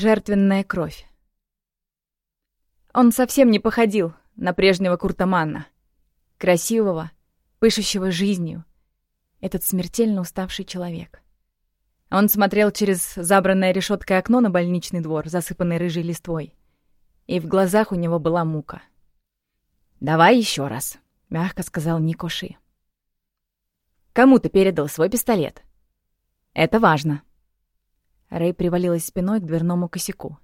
Жертвенная кровь. Он совсем не походил на прежнего Куртаманна. Красивого, пышущего жизнью. Этот смертельно уставший человек. Он смотрел через забранное решеткой окно на больничный двор, засыпанный рыжей листвой. И в глазах у него была мука. «Давай еще раз», — мягко сказал Никоши. «Кому ты передал свой пистолет?» «Это важно». Рэй привалилась спиной к дверному косяку.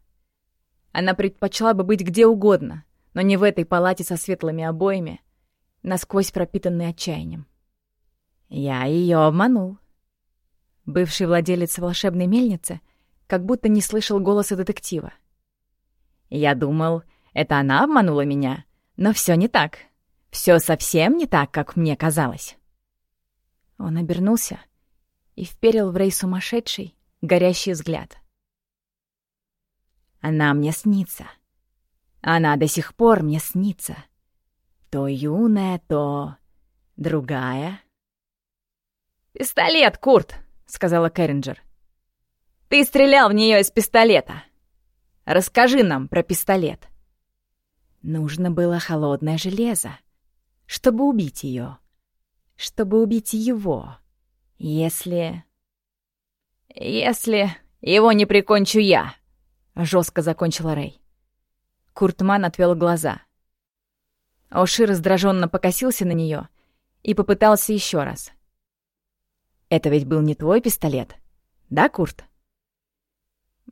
Она предпочла бы быть где угодно, но не в этой палате со светлыми обоями, насквозь пропитанной отчаянием. «Я ее обманул», Бывший владелец волшебной мельницы как будто не слышал голоса детектива. «Я думал, это она обманула меня, но все не так. Все совсем не так, как мне казалось». Он обернулся и вперил в Рей сумасшедший, горящий взгляд. «Она мне снится. Она до сих пор мне снится. То юная, то другая». «Пистолет, Курт!» — сказала Кэрринджер. «Ты стрелял в нее из пистолета. Расскажи нам про пистолет». Нужно было холодное железо, чтобы убить ее, чтобы убить его, если... «Если его не прикончу я», — жестко закончила Рэй. Куртман отвел глаза. Оши раздраженно покосился на нее и попытался еще раз — это ведь был не твой пистолет, да, Курт?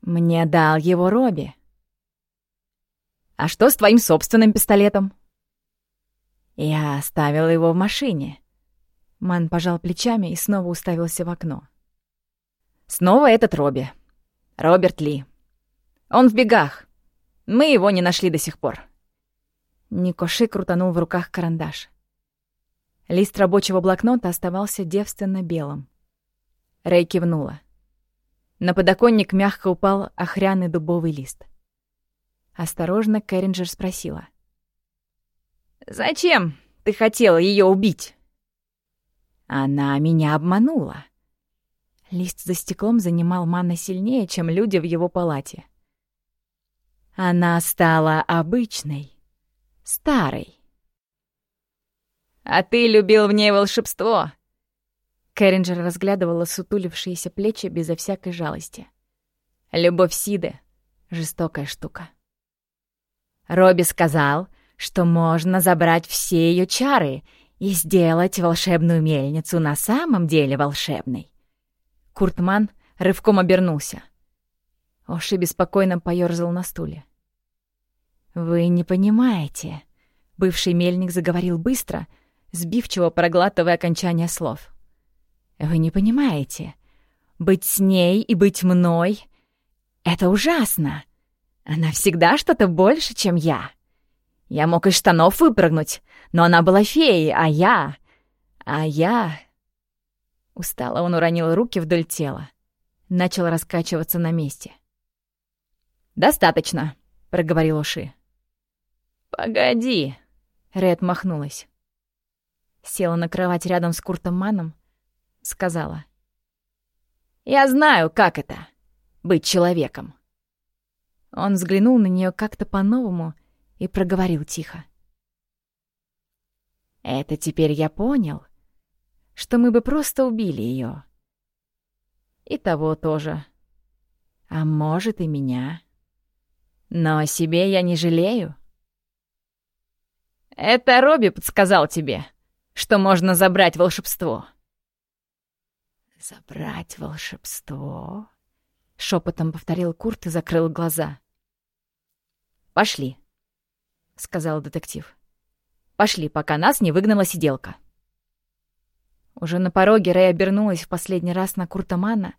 Мне дал его Робби. А что с твоим собственным пистолетом? Я оставил его в машине. Ман пожал плечами и снова уставился в окно. Снова этот Робби. Роберт Ли. Он в бегах. Мы его не нашли до сих пор. Никоши крутанул в руках карандаш. Лист рабочего блокнота оставался девственно белым. Рэй кивнула. На подоконник мягко упал охряный дубовый лист. Осторожно Кэрринджер спросила. «Зачем ты хотела ее убить?» «Она меня обманула». Лист за стеклом занимал Манна сильнее, чем люди в его палате. Она стала обычной, старой. «А ты любил в ней волшебство», Кэрринджер разглядывала сутулившиеся плечи безо всякой жалости. Любовь Сиды — жестокая штука. Робби сказал, что можно забрать все ее чары и сделать волшебную мельницу на самом деле волшебной. Куртман рывком обернулся. Оши беспокойно поёрзал на стуле. «Вы не понимаете», — бывший мельник заговорил быстро, сбивчиво проглатывая окончание слов. Вы не понимаете. Быть с ней и быть мной — это ужасно. Она всегда что-то больше, чем я. Я мог из штанов выпрыгнуть, но она была феей, а я... А я... Устало он уронил руки вдоль тела. Начал раскачиваться на месте. «Достаточно», — проговорил Уши. «Погоди», — Ред махнулась. Села на кровать рядом с Куртом Маном, сказала. «Я знаю, как это — быть человеком». Он взглянул на нее как-то по-новому и проговорил тихо. «Это теперь я понял, что мы бы просто убили ее. И того тоже. А может, и меня. Но о себе я не жалею». «Это Робби подсказал тебе, что можно забрать волшебство», «Забрать волшебство?» — шепотом повторил Курт и закрыл глаза. «Пошли», — сказал детектив. «Пошли, пока нас не выгнала сиделка». Уже на пороге Рэй обернулась в последний раз на Курта Мана,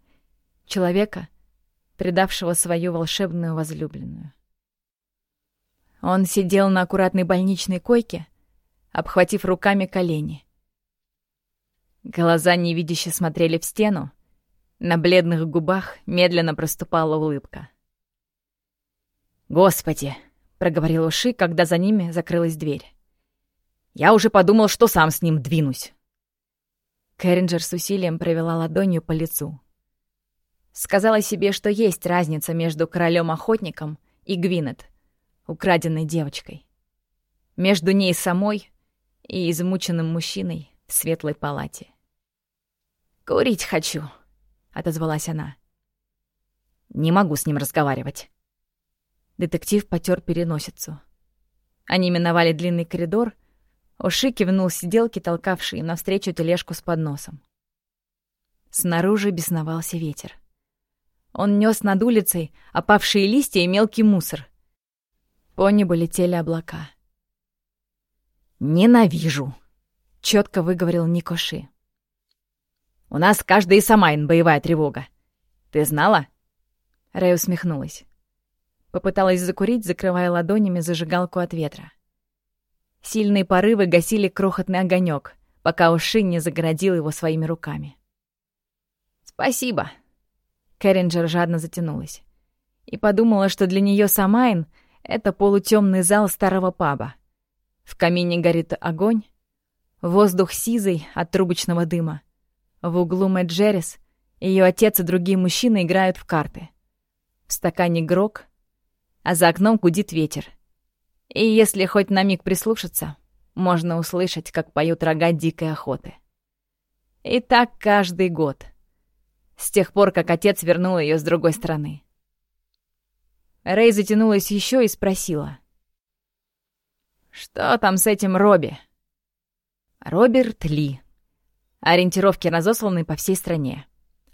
человека, предавшего свою волшебную возлюбленную. Он сидел на аккуратной больничной койке, обхватив руками колени. Глаза невидяще смотрели в стену. На бледных губах медленно проступала улыбка. «Господи!» — проговорил Уши, когда за ними закрылась дверь. «Я уже подумал, что сам с ним двинусь». Кэрринджер с усилием провела ладонью по лицу. Сказала себе, что есть разница между королем-охотником и Гвинет, украденной девочкой. Между ней самой и измученным мужчиной в светлой палате. «Курить хочу», — отозвалась она. «Не могу с ним разговаривать». Детектив потер переносицу. Они миновали длинный коридор. Оши кивнул сиделке, толкавшей им навстречу тележку с подносом. Снаружи бесновался ветер. Он нес над улицей опавшие листья и мелкий мусор. По небу летели облака. «Ненавижу!» — четко выговорил Никоши. «У нас каждый Самайн боевая тревога. Ты знала?» Рэй усмехнулась. Попыталась закурить, закрывая ладонями зажигалку от ветра. Сильные порывы гасили крохотный огонек, пока Уши не загородил его своими руками. «Спасибо», — Кэрринджер жадно затянулась. И подумала, что для нее Самайн — это полутемный зал старого паба. В камине горит огонь, воздух сизый от трубочного дыма. В углу Мэтт Джеррис, ее отец и другие мужчины играют в карты. В стакане грок, а за окном гудит ветер. И если хоть на миг прислушаться, можно услышать, как поют рога дикой охоты. И так каждый год. С тех пор, как отец вернул ее с другой стороны. Рэй затянулась еще и спросила. «Что там с этим Робби?» «Роберт Ли. Ориентировки разосланы по всей стране.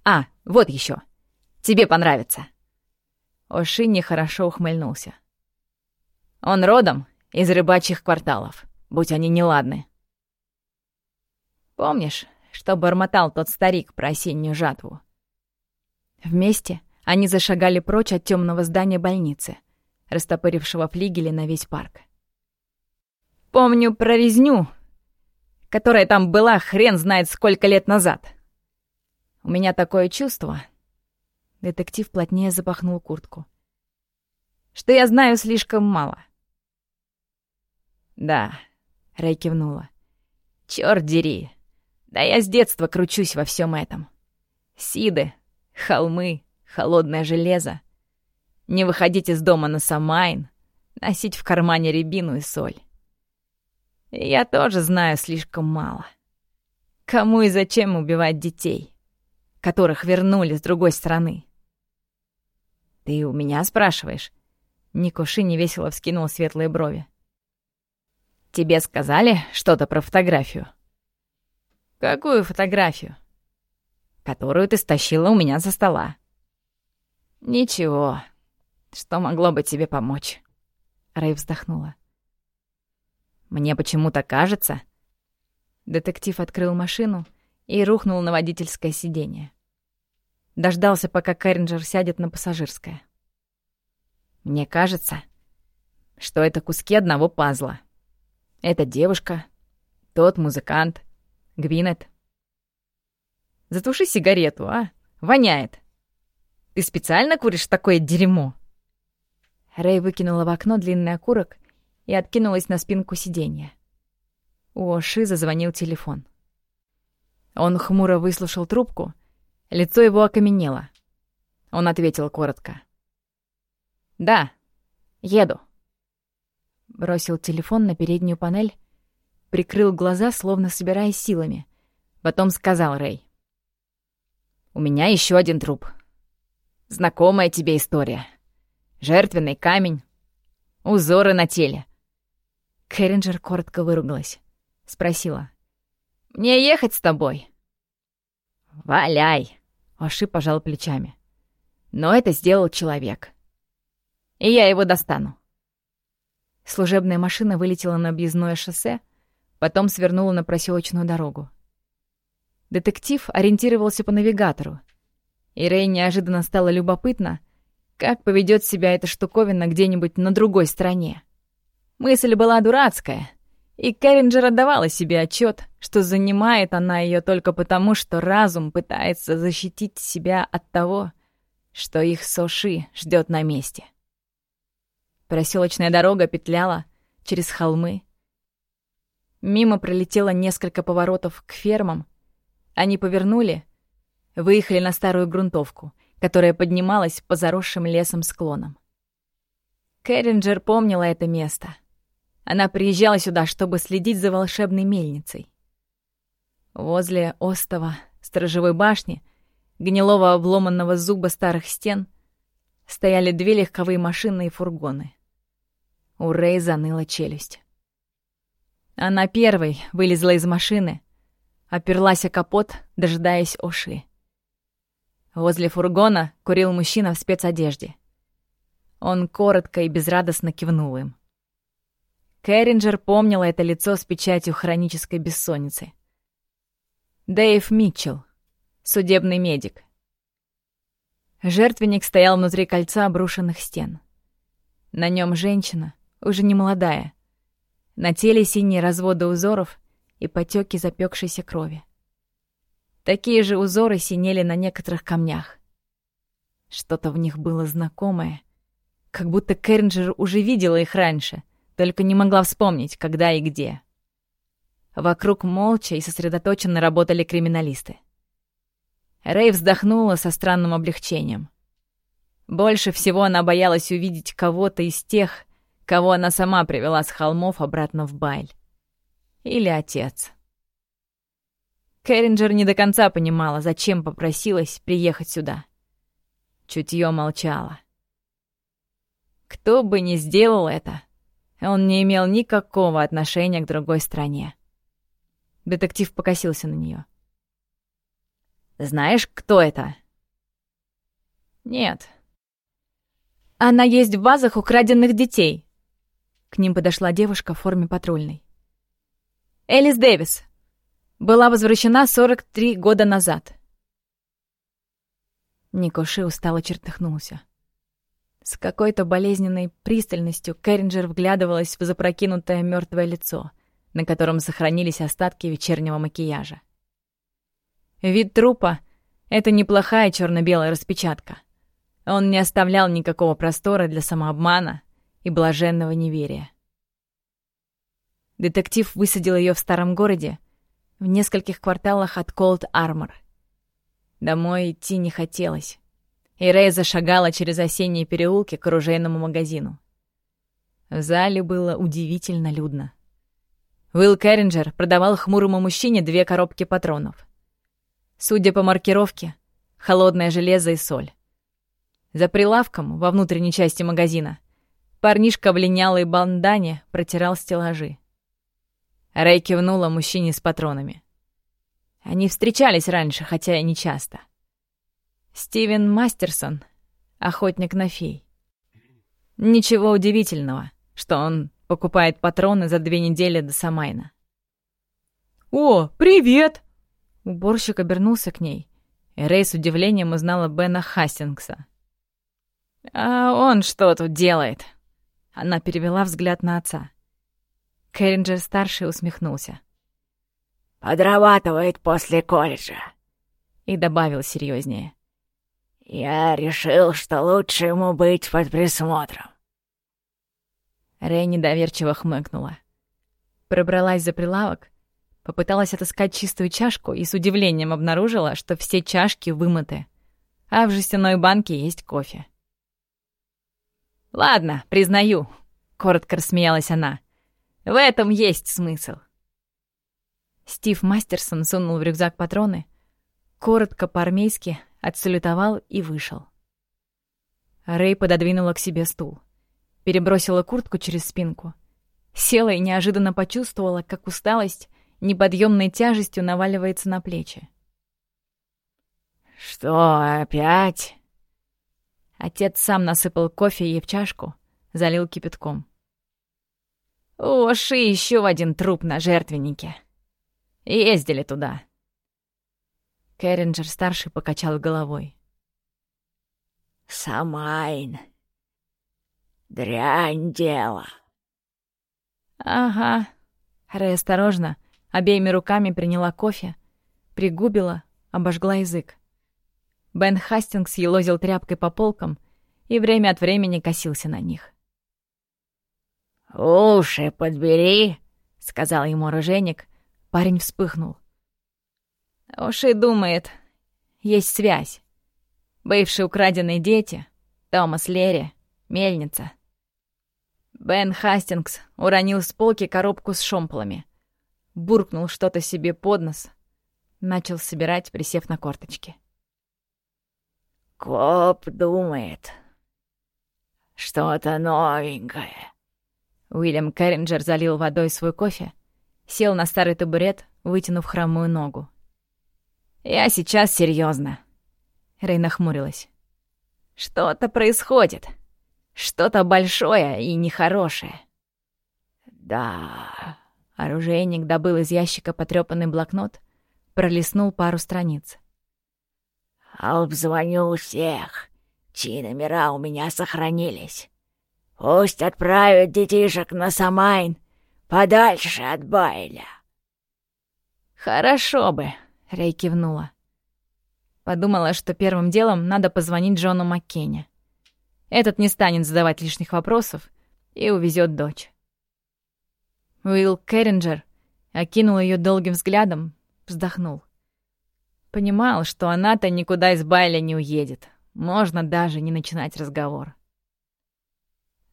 А, вот еще. Тебе понравится». Оши нехорошо ухмыльнулся. «Он родом из рыбачьих кварталов, будь они неладны». «Помнишь, что бормотал тот старик про осеннюю жатву?» Вместе они зашагали прочь от темного здания больницы, растопырившего флигели на весь парк. «Помню про резню, которая там была хрен знает сколько лет назад. У меня такое чувство, Детектив плотнее запахнул куртку. «Что я знаю слишком мало». «Да», — Рэй кивнула. «Чёрт дери! Да я с детства кручусь во всем этом. Сиды, холмы, холодное железо. Не выходить из дома на Самайн, носить в кармане рябину и соль. И я тоже знаю слишком мало. Кому и зачем убивать детей, которых вернули с другой стороны?» «Ты у меня спрашиваешь?» Никуши невесело вскинул светлые брови. «Тебе сказали что-то про фотографию?» «Какую фотографию?» «Которую ты стащила у меня со стола». «Ничего. Что могло бы тебе помочь?» Рэй вздохнула. «Мне почему-то кажется...» Детектив открыл машину и рухнул на водительское сиденье. Дождался, пока Кэрринджер сядет на пассажирское. Мне кажется, что это куски одного пазла. Эта девушка, тот музыкант, Гвинет. Затуши сигарету, а? Воняет. Ты специально куришь такое дерьмо? Рэй выкинула в окно длинный окурок и откинулась на спинку сиденья. У Оши зазвонил телефон. Он хмуро выслушал трубку Лицо его окаменело. Он ответил коротко. «Да, еду». Бросил телефон на переднюю панель, прикрыл глаза, словно собираясь силами. Потом сказал Рэй. «У меня еще один труп. Знакомая тебе история. Жертвенный камень, узоры на теле». Кэрринджер коротко выругалась. Спросила. «Мне ехать с тобой?» «Валяй!» Аши пожал плечами. Но это сделал человек. И я его достану. Служебная машина вылетела на объездное шоссе, потом свернула на проселочную дорогу. Детектив ориентировался по навигатору, и Рэй неожиданно стало любопытно, как поведет себя эта штуковина где-нибудь на другой стороне. Мысль была дурацкая, и Кэрринджер отдавала себе отчет, что занимает она ее только потому, что разум пытается защитить себя от того, что их Соши ждет на месте. Проселочная дорога петляла через холмы. Мимо пролетело несколько поворотов к фермам. Они повернули, выехали на старую грунтовку, которая поднималась по заросшим лесом склонам. Кэрринджер помнила это место. Она приезжала сюда, чтобы следить за волшебной мельницей. Возле остова сторожевой башни, гнилого обломанного зуба старых стен, стояли две легковые машины и фургоны. У Рэй заныла челюсть. Она первой вылезла из машины, оперлась о капот, дожидаясь Оши. Возле фургона курил мужчина в спецодежде. Он коротко и безрадостно кивнул им. Кэрринджер помнила это лицо с печатью хронической бессонницы. Дэйв Митчелл, судебный медик. Жертвенник стоял внутри кольца обрушенных стен. На нем женщина, уже не молодая. На теле синие разводы узоров и потеки запекшейся крови. Такие же узоры синели на некоторых камнях. Что-то в них было знакомое, как будто Кэрнджер уже видела их раньше, только не могла вспомнить, когда и где. Вокруг молча и сосредоточенно работали криминалисты. Рэй вздохнула со странным облегчением. Больше всего она боялась увидеть кого-то из тех, кого она сама привела с холмов обратно в Байль. Или отец. Кэрринджер не до конца понимала, зачем попросилась приехать сюда. Чутье молчало. Кто бы ни сделал это, он не имел никакого отношения к другой стране. Детектив покосился на нее. «Знаешь, кто это?» «Нет». «Она есть в базах украденных детей». К ним подошла девушка в форме патрульной. «Элис Дэвис. Была возвращена 43 года назад». Никоши устало чертыхнулся. С какой-то болезненной пристальностью Кэрринджер вглядывалась в запрокинутое мертвое лицо, на котором сохранились остатки вечернего макияжа. Вид трупа — это неплохая черно белая распечатка. Он не оставлял никакого простора для самообмана и блаженного неверия. Детектив высадил ее в старом городе, в нескольких кварталах от Колд Армор. Домой идти не хотелось, и Рэй зашагала через осенние переулки к оружейному магазину. В зале было удивительно людно. Уилл Керринджер продавал хмурому мужчине две коробки патронов. Судя по маркировке, холодное железо и соль. За прилавком, во внутренней части магазина, парнишка в линялой бандане протирал стеллажи. Рэй кивнула мужчине с патронами. Они встречались раньше, хотя и не часто. Стивен Мастерсон, охотник на фей. Ничего удивительного, что он покупает патроны за две недели до Самайна. «О, привет!» Уборщик обернулся к ней, и Рэй с удивлением узнала Бена Хастингса. «А он что тут делает?» Она перевела взгляд на отца. Кэрринджер-старший усмехнулся. «Подрабатывает после колледжа», и добавил серьезнее. «Я решил, что лучше ему быть под присмотром». Рэй недоверчиво хмыкнула. Пробралась за прилавок Попыталась отыскать чистую чашку и с удивлением обнаружила, что все чашки вымыты, а в жестяной банке есть кофе. «Ладно, признаю», — коротко рассмеялась она. «В этом есть смысл». Стив Мастерсон сунул в рюкзак патроны, коротко по-армейски отсалютовал и вышел. Рэй пододвинула к себе стул, перебросила куртку через спинку, села и неожиданно почувствовала, как усталость неподъемной тяжестью наваливается на плечи. «Что, опять?» Отец сам насыпал кофе ей в чашку, залил кипятком. «Оши еще один труп на жертвеннике. Ездили туда». Кэрринджер-старший покачал головой. «Самайн. Дрянь дело». «Ага». Рэй осторожно, Обеими руками приняла кофе, пригубила, обожгла язык. Бен Хастингс елозил тряпкой по полкам и время от времени косился на них. «Уши подбери», — сказал ему оружейник. Парень вспыхнул. «Уши думает, есть связь. Бывшие украденные дети, Томас Лерри, мельница. Бен Хастингс уронил с полки коробку с шомполами. Буркнул что-то себе под нос. Начал собирать, присев на корточки. «Коп думает. Что-то новенькое». Уильям Керринджер залил водой свой кофе, сел на старый табурет, вытянув хромую ногу. «Я сейчас серьезно. Рэй нахмурилась. «Что-то происходит. Что-то большое и нехорошее». «Да...» Оружейник добыл из ящика потрёпанный блокнот, пролистнул пару страниц. «Обзвоню всех, чьи номера у меня сохранились. Пусть отправят детишек на Самайн подальше от Байля». «Хорошо бы», — Рэй кивнула. Подумала, что первым делом надо позвонить Джону Маккене. Этот не станет задавать лишних вопросов и увезет дочь. Уилл Керринджер окинул ее долгим взглядом, вздохнул. Понимал, что она-то никуда из Байля не уедет. Можно даже не начинать разговор.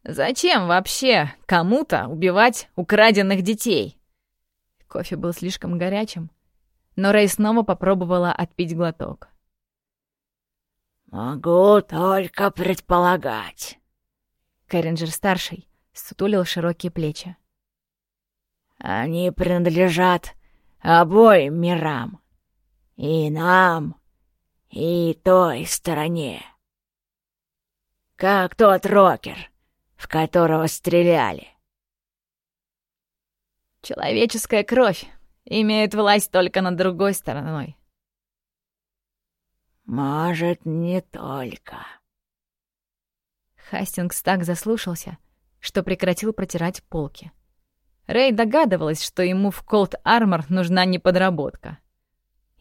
Зачем вообще кому-то убивать украденных детей? Кофе был слишком горячим, но Рэй снова попробовала отпить глоток. «Могу только предполагать». Кэрринджер-старший сутулил широкие плечи. Они принадлежат обоим мирам. И нам, и той стороне. Как тот рокер, в которого стреляли. Человеческая кровь имеет власть только над другой стороной. Может, не только. Хастингс так заслушался, что прекратил протирать полки. Рэй догадывалась, что ему в Cold Armor нужна не подработка.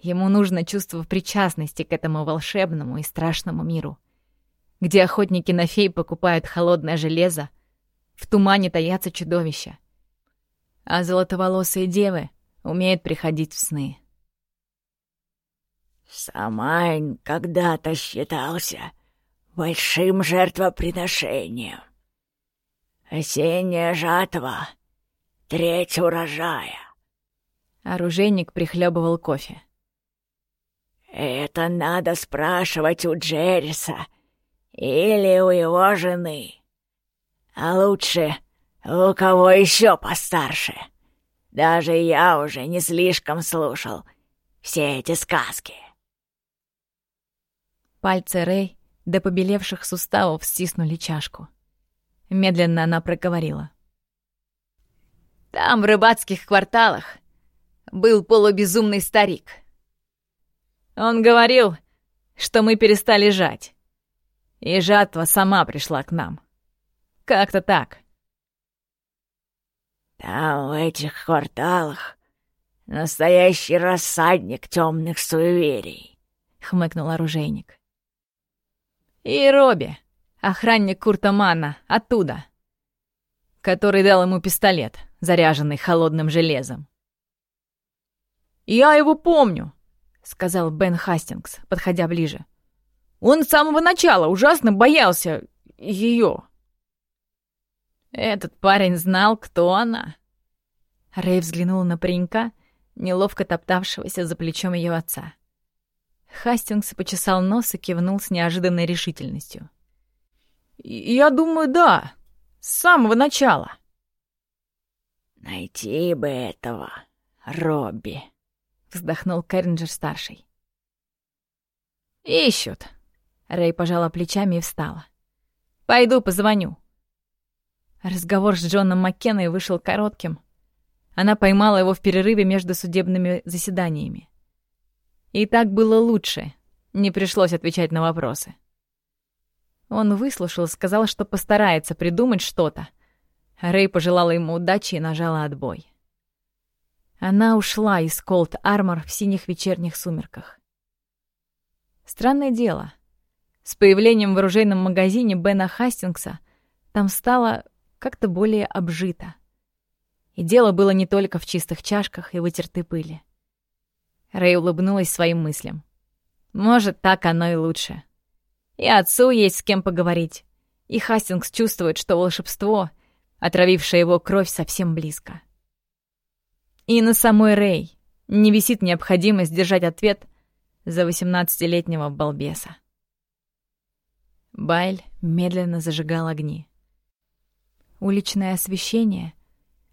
Ему нужно чувство причастности к этому волшебному и страшному миру, где охотники на фей покупают холодное железо, в тумане таятся чудовища, а золотоволосые девы умеют приходить в сны. Самайн когда-то считался большим жертвоприношением. Осенняя жатва Треть урожая. Оружейник прихлебывал кофе. Это надо спрашивать у Джерриса или у его жены. А лучше у кого еще постарше. Даже я уже не слишком слушал все эти сказки. Пальцы Рэй до побелевших суставов стиснули чашку. Медленно она проговорила. Там, в рыбацких кварталах, был полубезумный старик. Он говорил, что мы перестали жать, и жатва сама пришла к нам. Как-то так. Там, в этих кварталах, настоящий рассадник темных суеверий, — хмыкнул оружейник. И Робби, охранник Курта Манна, оттуда, который дал ему пистолет заряженный холодным железом. «Я его помню», — сказал Бен Хастингс, подходя ближе. «Он с самого начала ужасно боялся ее». Этот парень знал, кто она. Рэй взглянул на паренька, неловко топтавшегося за плечом ее отца. Хастингс почесал нос и кивнул с неожиданной решительностью. «Я думаю, да. С самого начала». «Найти бы этого, Робби», — вздохнул Керринджер-старший. «Ищут». Рэй пожала плечами и встала. «Пойду позвоню». Разговор с Джоном Маккеной вышел коротким. Она поймала его в перерыве между судебными заседаниями. И так было лучше. Не пришлось отвечать на вопросы. Он выслушал, сказал, что постарается придумать что-то, Рэй пожелала ему удачи и нажала отбой. Она ушла из Колд Армор в синих вечерних сумерках. Странное дело. С появлением в оружейном магазине Бена Хастингса там стало как-то более обжито. И дело было не только в чистых чашках и вытертой пыли. Рэй улыбнулась своим мыслям. Может, так оно и лучше. И отцу есть с кем поговорить. И Хастингс чувствует, что волшебство, отравившее его кровь, совсем близко. И на самой Рэй не висит необходимость держать ответ за восемнадцатилетнего балбеса. Байль медленно зажигал огни. Уличное освещение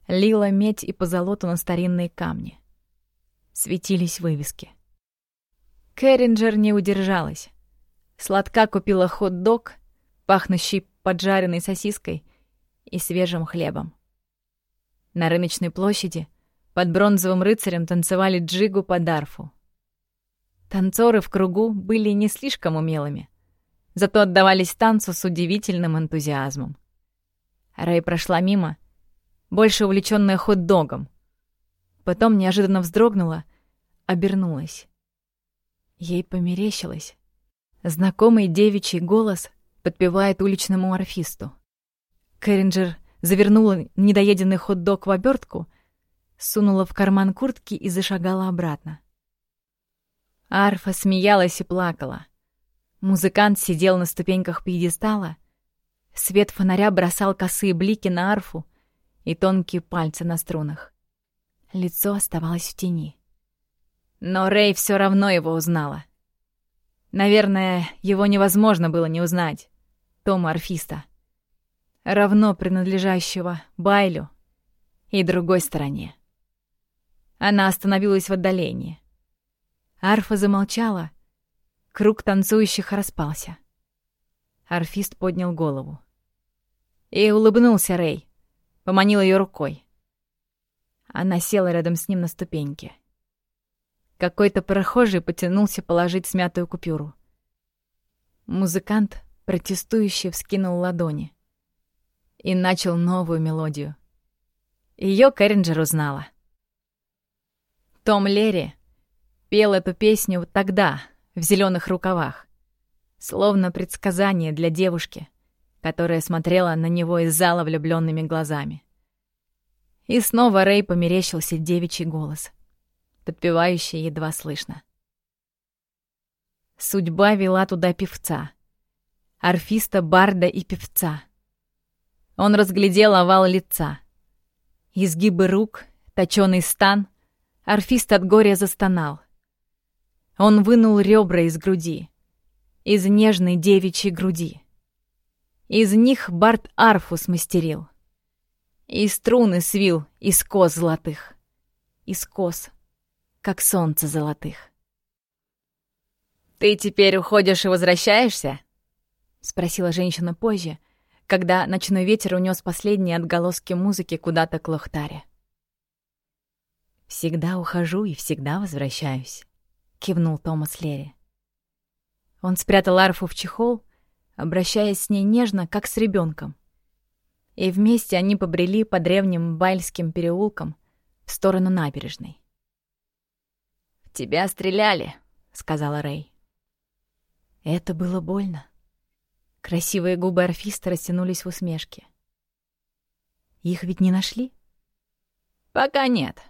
лило медь и позолоту на старинные камни. Светились вывески. Кэрринджер не удержалась. Сладка купила хот-дог, пахнущий поджаренной сосиской и свежим хлебом. На рыночной площади под бронзовым рыцарем танцевали джигу по дарфу. Танцоры в кругу были не слишком умелыми, зато отдавались танцу с удивительным энтузиазмом. Рэй прошла мимо, больше увлечённая хот-догом. Потом неожиданно вздрогнула, обернулась. Ей померещилось. Знакомый девичий голос подпевает уличному орфисту. Кэрринджер завернула недоеденный хот-дог в обертку, сунула в карман куртки и зашагала обратно. Арфа смеялась и плакала. Музыкант сидел на ступеньках пьедестала. Свет фонаря бросал косые блики на арфу и тонкие пальцы на струнах. Лицо оставалось в тени. Но Рэй все равно его узнала. Наверное, его невозможно было не узнать. Тома Арфиста. Равно принадлежащего Байлю и другой стороне. Она остановилась в отдалении. Арфа замолчала, Круг танцующих распался. Арфист поднял голову. И улыбнулся Рэй. Поманил ее рукой. Она села рядом с ним на ступеньке. Какой-то прохожий потянулся положить смятую купюру. Музыкант, протестующий, вскинул ладони. И начал новую мелодию. Ее Кэрринджер узнала. Том Лерри пел эту песню тогда, в зеленых рукавах. Словно предсказание для девушки, которая смотрела на него из зала влюбленными глазами. И снова Рэй померещился девичий голос, подпевающий едва слышно. Судьба вела туда певца. Арфиста, барда и певца. Он разглядел овал лица. Изгибы рук, точёный стан. Арфист от горя застонал. Он вынул ребра из груди. Из нежной девичьей груди. Из них Барт арфу смастерил. И струны свил из кос золотых. Из кос, как солнце золотых. «Ты теперь уходишь и возвращаешься?» — спросила женщина позже, когда ночной ветер унес последние отголоски музыки куда-то к Лохтаре. «Всегда ухожу и всегда возвращаюсь», кивнул Томас Лерри. Он спрятал арфу в чехол, обращаясь с ней нежно, как с ребенком. И вместе они побрели по древним Бальским переулкам в сторону набережной. «В тебя стреляли», — сказала Рэй. Это было больно. Красивые губы орфиста растянулись в усмешке. Их ведь не нашли? Пока нет.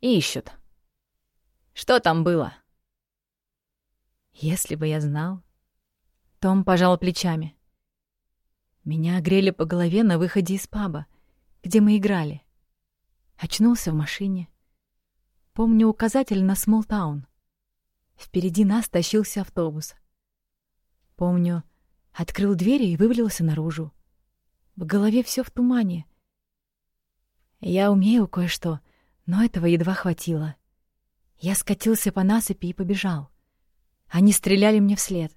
Ищут. Что там было? Если бы я знал... Том пожал плечами. Меня огрели по голове на выходе из паба, где мы играли. Очнулся в машине. Помню указатель на Смолтаун. Впереди нас тащился автобус. Помню, открыл двери и вывалился наружу. В голове все в тумане. Я умею кое-что, но этого едва хватило. Я скатился по насыпи и побежал. Они стреляли мне вслед.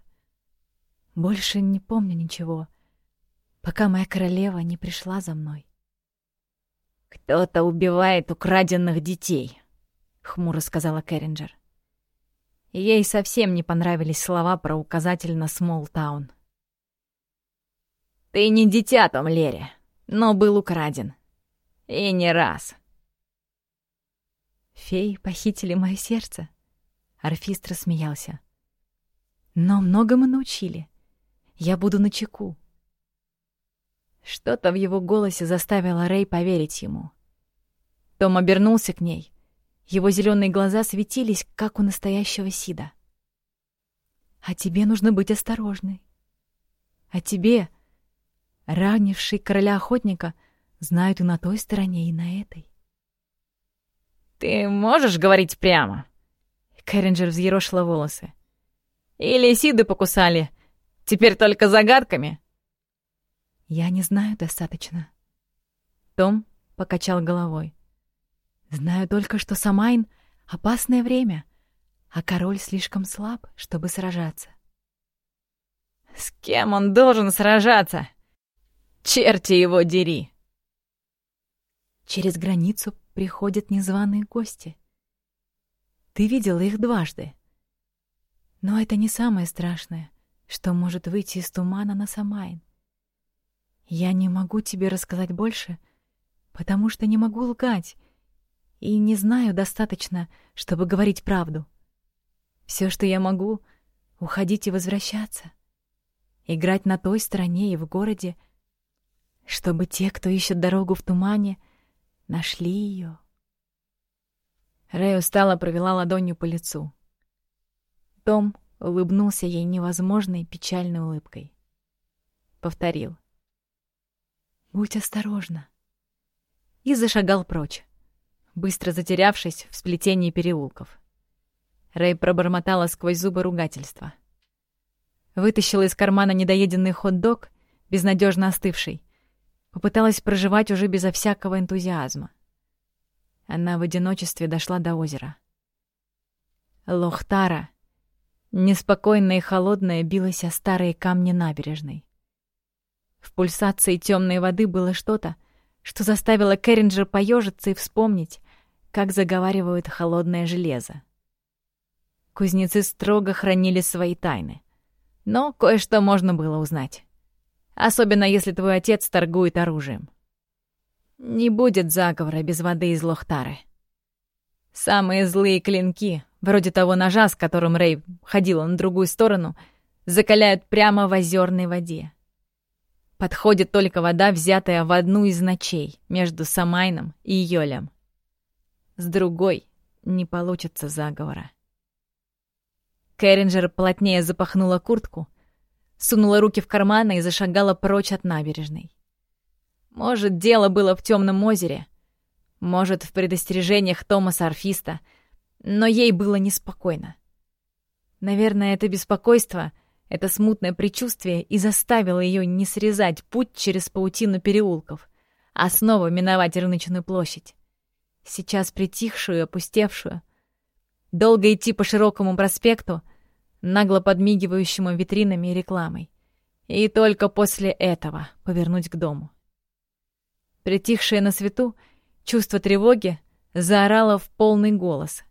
Больше не помню ничего, пока моя королева не пришла за мной. «Кто-то убивает украденных детей», — хмуро сказала Керринджер. Ей совсем не понравились слова про указатель на Смолтаун. «Ты не дитя, Том Лерри, но был украден. И не раз». «Феи похитили мое сердце?» Орфист рассмеялся. Но многому научили. Я буду на чеку. Что-то в его голосе заставило Рэй поверить ему. Том обернулся к ней. Его зеленые глаза светились, как у настоящего Сида. «А тебе нужно быть осторожной. А тебе, ранивший короля охотника, знают и на той стороне, и на этой. «Ты можешь говорить прямо?» Кэрринджер взъерошила волосы. «Или сиды покусали? Теперь только загадками?» «Я не знаю достаточно». Том покачал головой. «Знаю только, что Самайн — опасное время, а король слишком слаб, чтобы сражаться». «С кем он должен сражаться? Черти его дери!» Через границу приходят незваные гости. Ты видела их дважды. Но это не самое страшное, что может выйти из тумана на Самайн. Я не могу тебе рассказать больше, потому что не могу лгать и не знаю достаточно, чтобы говорить правду. Все, что я могу — уходить и возвращаться. Играть на той стороне и в городе, чтобы те, кто ищет дорогу в тумане, нашли ее. Рэй устало провела ладонью по лицу. Том улыбнулся ей невозможной печальной улыбкой. Повторил. «Будь осторожна!» И зашагал прочь, быстро затерявшись в сплетении переулков. Рэй пробормотала сквозь зубы ругательства. Вытащила из кармана недоеденный хот-дог, безнадежно остывший. Попыталась проживать уже безо всякого энтузиазма. Она в одиночестве дошла до озера. Лохтара, неспокойная и холодная, билась о старые камни набережной. В пульсации темной воды было что-то, что заставило Кэрринджер поежиться и вспомнить, как заговаривают холодное железо. Кузнецы строго хранили свои тайны. Но кое-что можно было узнать. Особенно если твой отец торгует оружием. Не будет заговора без воды из Лохтары. Самые злые клинки, вроде того ножа, с которым Рэй ходила на другую сторону, закаляют прямо в озерной воде. Подходит только вода, взятая в одну из ночей между Самайном и Йолем. С другой не получится заговора. Кэрринджер плотнее запахнула куртку, сунула руки в карманы и зашагала прочь от набережной. Может, дело было в темном озере, может, в предостережениях Томаса Арфиста, но ей было неспокойно. Наверное, это беспокойство, это смутное предчувствие и заставило ее не срезать путь через паутину переулков, а снова миновать рыночную площадь. Сейчас притихшую опустевшую. Долго идти по широкому проспекту, нагло подмигивающему витринами и рекламой. И только после этого повернуть к дому. Притихшее на свету, чувство тревоги заорало в полный голос,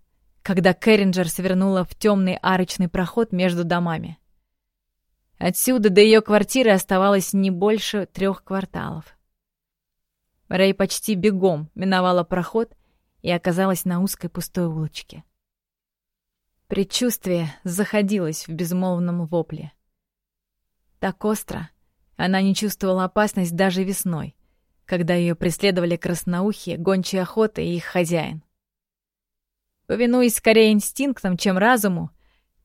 когда Кэрринджер свернула в темный арочный проход между домами. Отсюда до ее квартиры оставалось не больше трех кварталов. Рэй почти бегом миновала проход и оказалась на узкой пустой улочке. Предчувствие заходилось в безмолвном вопле. Так остро она не чувствовала опасность даже весной, когда ее преследовали красноухие, гончие охоты и их хозяин. Повинуясь скорее инстинктам, чем разуму,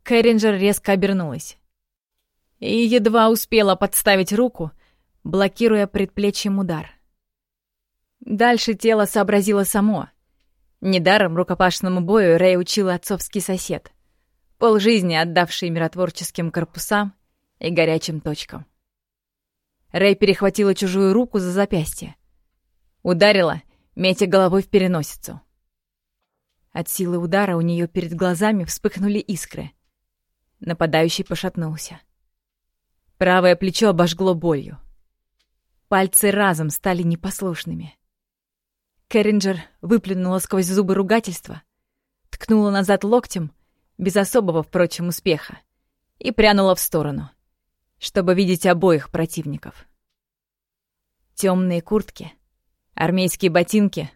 Кэрринджер резко обернулась. И едва успела подставить руку, блокируя предплечьем удар. Дальше тело сообразило само. Недаром рукопашному бою Рэй учил отцовский сосед, полжизни отдавший миротворческим корпусам и горячим точкам. Рэй перехватила чужую руку за запястье. Ударила, метя головой в переносицу. От силы удара у нее перед глазами вспыхнули искры. Нападающий пошатнулся. Правое плечо обожгло болью. Пальцы разом стали непослушными. Керринджер выплюнула сквозь зубы ругательства, ткнула назад локтем, без особого, впрочем, успеха, и прянула в сторону чтобы видеть обоих противников. Темные куртки, армейские ботинки.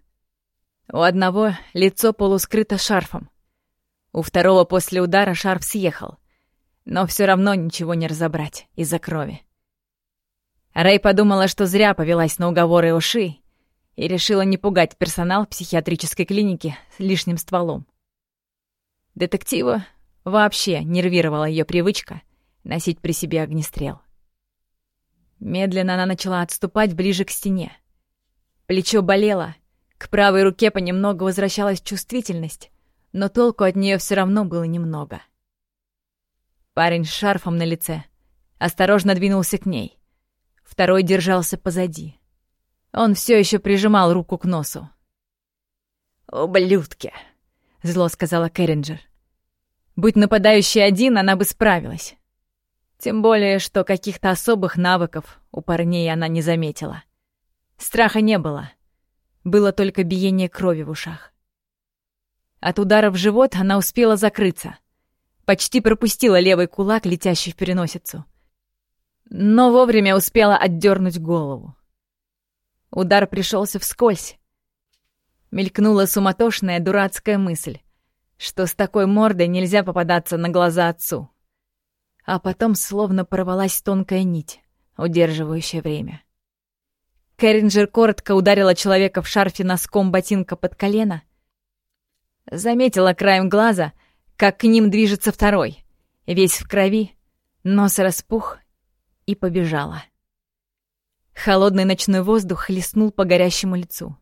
У одного лицо полускрыто шарфом. У второго после удара шарф съехал, но все равно ничего не разобрать из-за крови. Рэй подумала, что зря повелась на уговоры Уши и решила не пугать персонал психиатрической клиники лишним стволом. Детектива вообще нервировала ее привычка носить при себе огнестрел. Медленно она начала отступать ближе к стене. Плечо болело, к правой руке понемногу возвращалась чувствительность, но толку от нее все равно было немного. Парень с шарфом на лице осторожно двинулся к ней. Второй держался позади. Он все еще прижимал руку к носу. «Ублюдки!» — зло сказала Кэрринджер. Будь нападающий один, она бы справилась. Тем более, что каких-то особых навыков у парней она не заметила. Страха не было. Было только биение крови в ушах. От удара в живот она успела закрыться. Почти пропустила левый кулак, летящий в переносицу. Но вовремя успела отдернуть голову. Удар пришелся вскользь. Мелькнула суматошная дурацкая мысль, что с такой мордой нельзя попадаться на глаза отцу. А потом словно порвалась тонкая нить, удерживающая время. Кэрринджер коротко ударила человека в шарфе носком ботинка под колено. Заметила краем глаза, как к ним движется второй, весь в крови, нос распух и побежала. Холодный ночной воздух хлестнул по горящему лицу.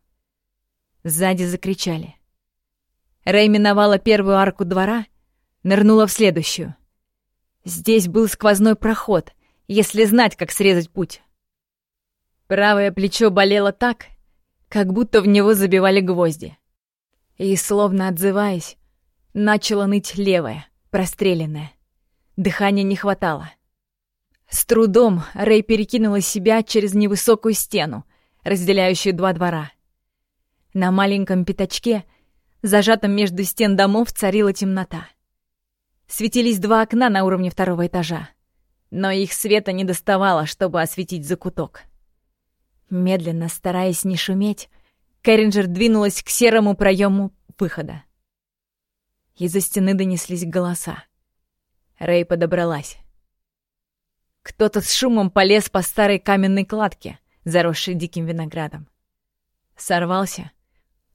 Сзади закричали. Рэй миновала первую арку двора, нырнула в следующую. Здесь был сквозной проход, если знать, как срезать путь. Правое плечо болело так, как будто в него забивали гвозди. И, словно отзываясь, начало ныть левое, простреленное. Дыхания не хватало. С трудом Рэй перекинула себя через невысокую стену, разделяющую два двора. На маленьком пятачке, зажатом между стен домов, царила темнота. Светились два окна на уровне второго этажа, но их света не доставало, чтобы осветить закуток. Медленно, стараясь не шуметь, Кэрринджер двинулась к серому проему выхода. Из-за стены донеслись голоса. Рэй подобралась. Кто-то с шумом полез по старой каменной кладке, заросшей диким виноградом. Сорвался,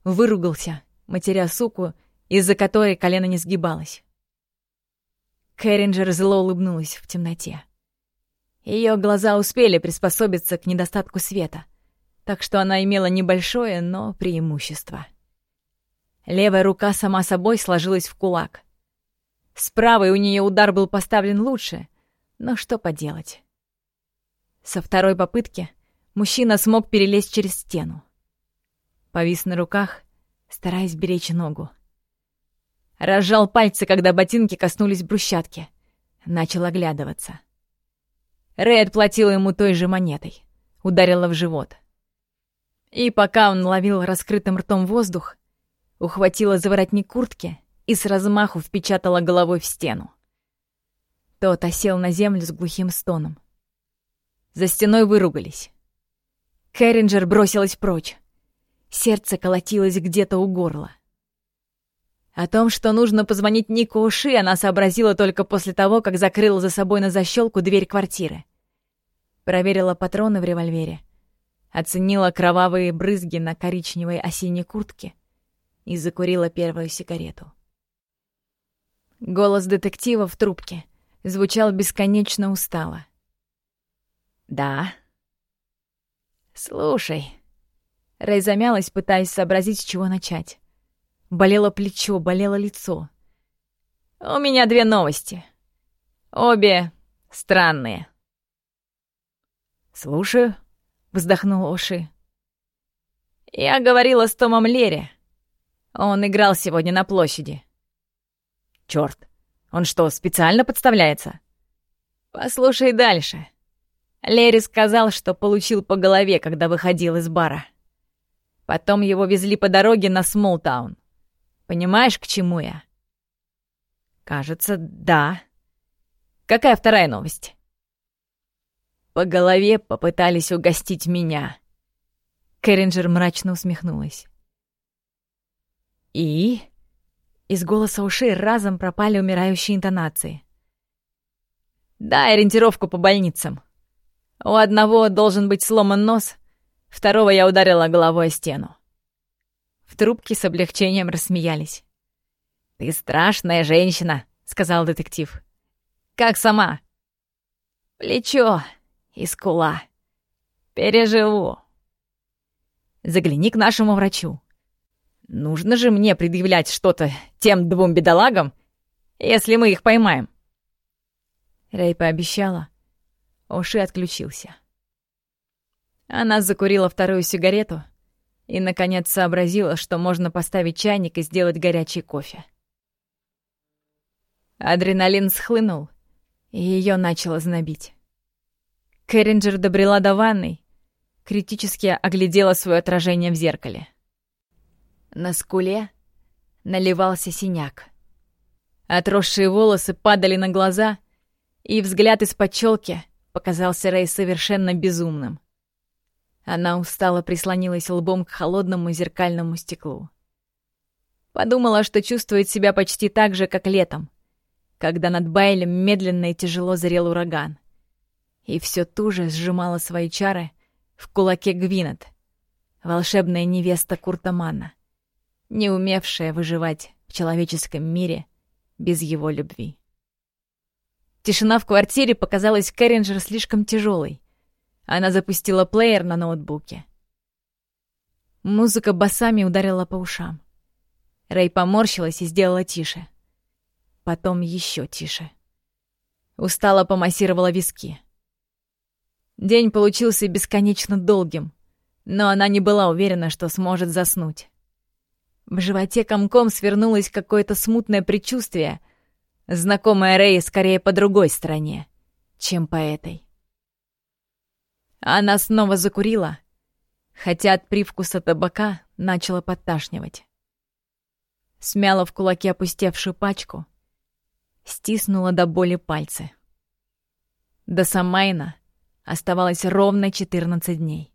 выругался, матеря суку, из-за которой колено не сгибалось. Кэрринджер зло улыбнулась в темноте. Ее глаза успели приспособиться к недостатку света, так что она имела небольшое, но преимущество. Левая рука сама собой сложилась в кулак. С правой у нее удар был поставлен лучше, но что поделать. Со второй попытки мужчина смог перелезть через стену. Повис на руках, стараясь беречь ногу. Разжал пальцы, когда ботинки коснулись брусчатки. Начал оглядываться. Рэй отплатила ему той же монетой. Ударила в живот. И пока он ловил раскрытым ртом воздух, ухватила за воротник куртки и с размаху впечатала головой в стену. Тот осел на землю с глухим стоном. За стеной выругались. Кэрринджер бросилась прочь. Сердце колотилось где-то у горла. О том, что нужно позвонить Нику Уши, она сообразила только после того, как закрыла за собой на защелку дверь квартиры. Проверила патроны в револьвере, оценила кровавые брызги на коричневой осенней куртке и закурила первую сигарету. Голос детектива в трубке звучал бесконечно устало. «Да». «Слушай». Рэй замялась, пытаясь сообразить, с чего начать. Болело плечо, болело лицо. «У меня две новости. Обе странные». «Слушаю», — вздохнул Оши. «Я говорила с Томом Лере. Он играл сегодня на площади». «Чёрт, он что, специально подставляется?» «Послушай дальше». Лерри сказал, что получил по голове, когда выходил из бара. Потом его везли по дороге на Смолтаун. Понимаешь, к чему я?» «Кажется, да. Какая вторая новость?» «По голове попытались угостить меня». Кэрринджер мрачно усмехнулась. «И?» Из голоса ушей разом пропали умирающие интонации. «Дай ориентировку по больницам. У одного должен быть сломан нос, второго я ударила головой о стену. В трубке с облегчением рассмеялись. «Ты страшная женщина», — сказал детектив. «Как сама?» «Плечо и скула», Переживу. Загляни к нашему врачу. Нужно же мне предъявлять что-то тем двум бедолагам, если мы их поймаем. Рэй пообещала. Уши отключился. Она закурила вторую сигарету и, наконец, сообразила, что можно поставить чайник и сделать горячий кофе. Адреналин схлынул, и ее начало знобить. Кэрринджер добрела до ванной, критически оглядела свое отражение в зеркале. На скуле наливался синяк. Отросшие волосы падали на глаза, и взгляд из-под челки показался Рэй совершенно безумным. Она устало прислонилась лбом к холодному зеркальному стеклу. Подумала, что чувствует себя почти так же, как летом, когда над Байлем медленно и тяжело зрел ураган. И все туже сжимала свои чары в кулаке Гвинет, волшебная невеста Куртамана, не умевшая выживать в человеческом мире без его любви. Тишина в квартире показалась Кэрринджер слишком тяжелой. Она запустила плеер на ноутбуке. Музыка басами ударила по ушам. Рэй поморщилась и сделала тише. Потом еще тише. Устало помассировала виски. День получился бесконечно долгим, но она не была уверена, что сможет заснуть. В животе комком свернулось какое-то смутное предчувствие, знакомое Рэй скорее по другой стороне, чем по этой. Она снова закурила, хотя от привкуса табака начала подташнивать. Смяла в кулаке опустевшую пачку, стиснула до боли пальцы. До Самайна оставалось ровно 14 дней.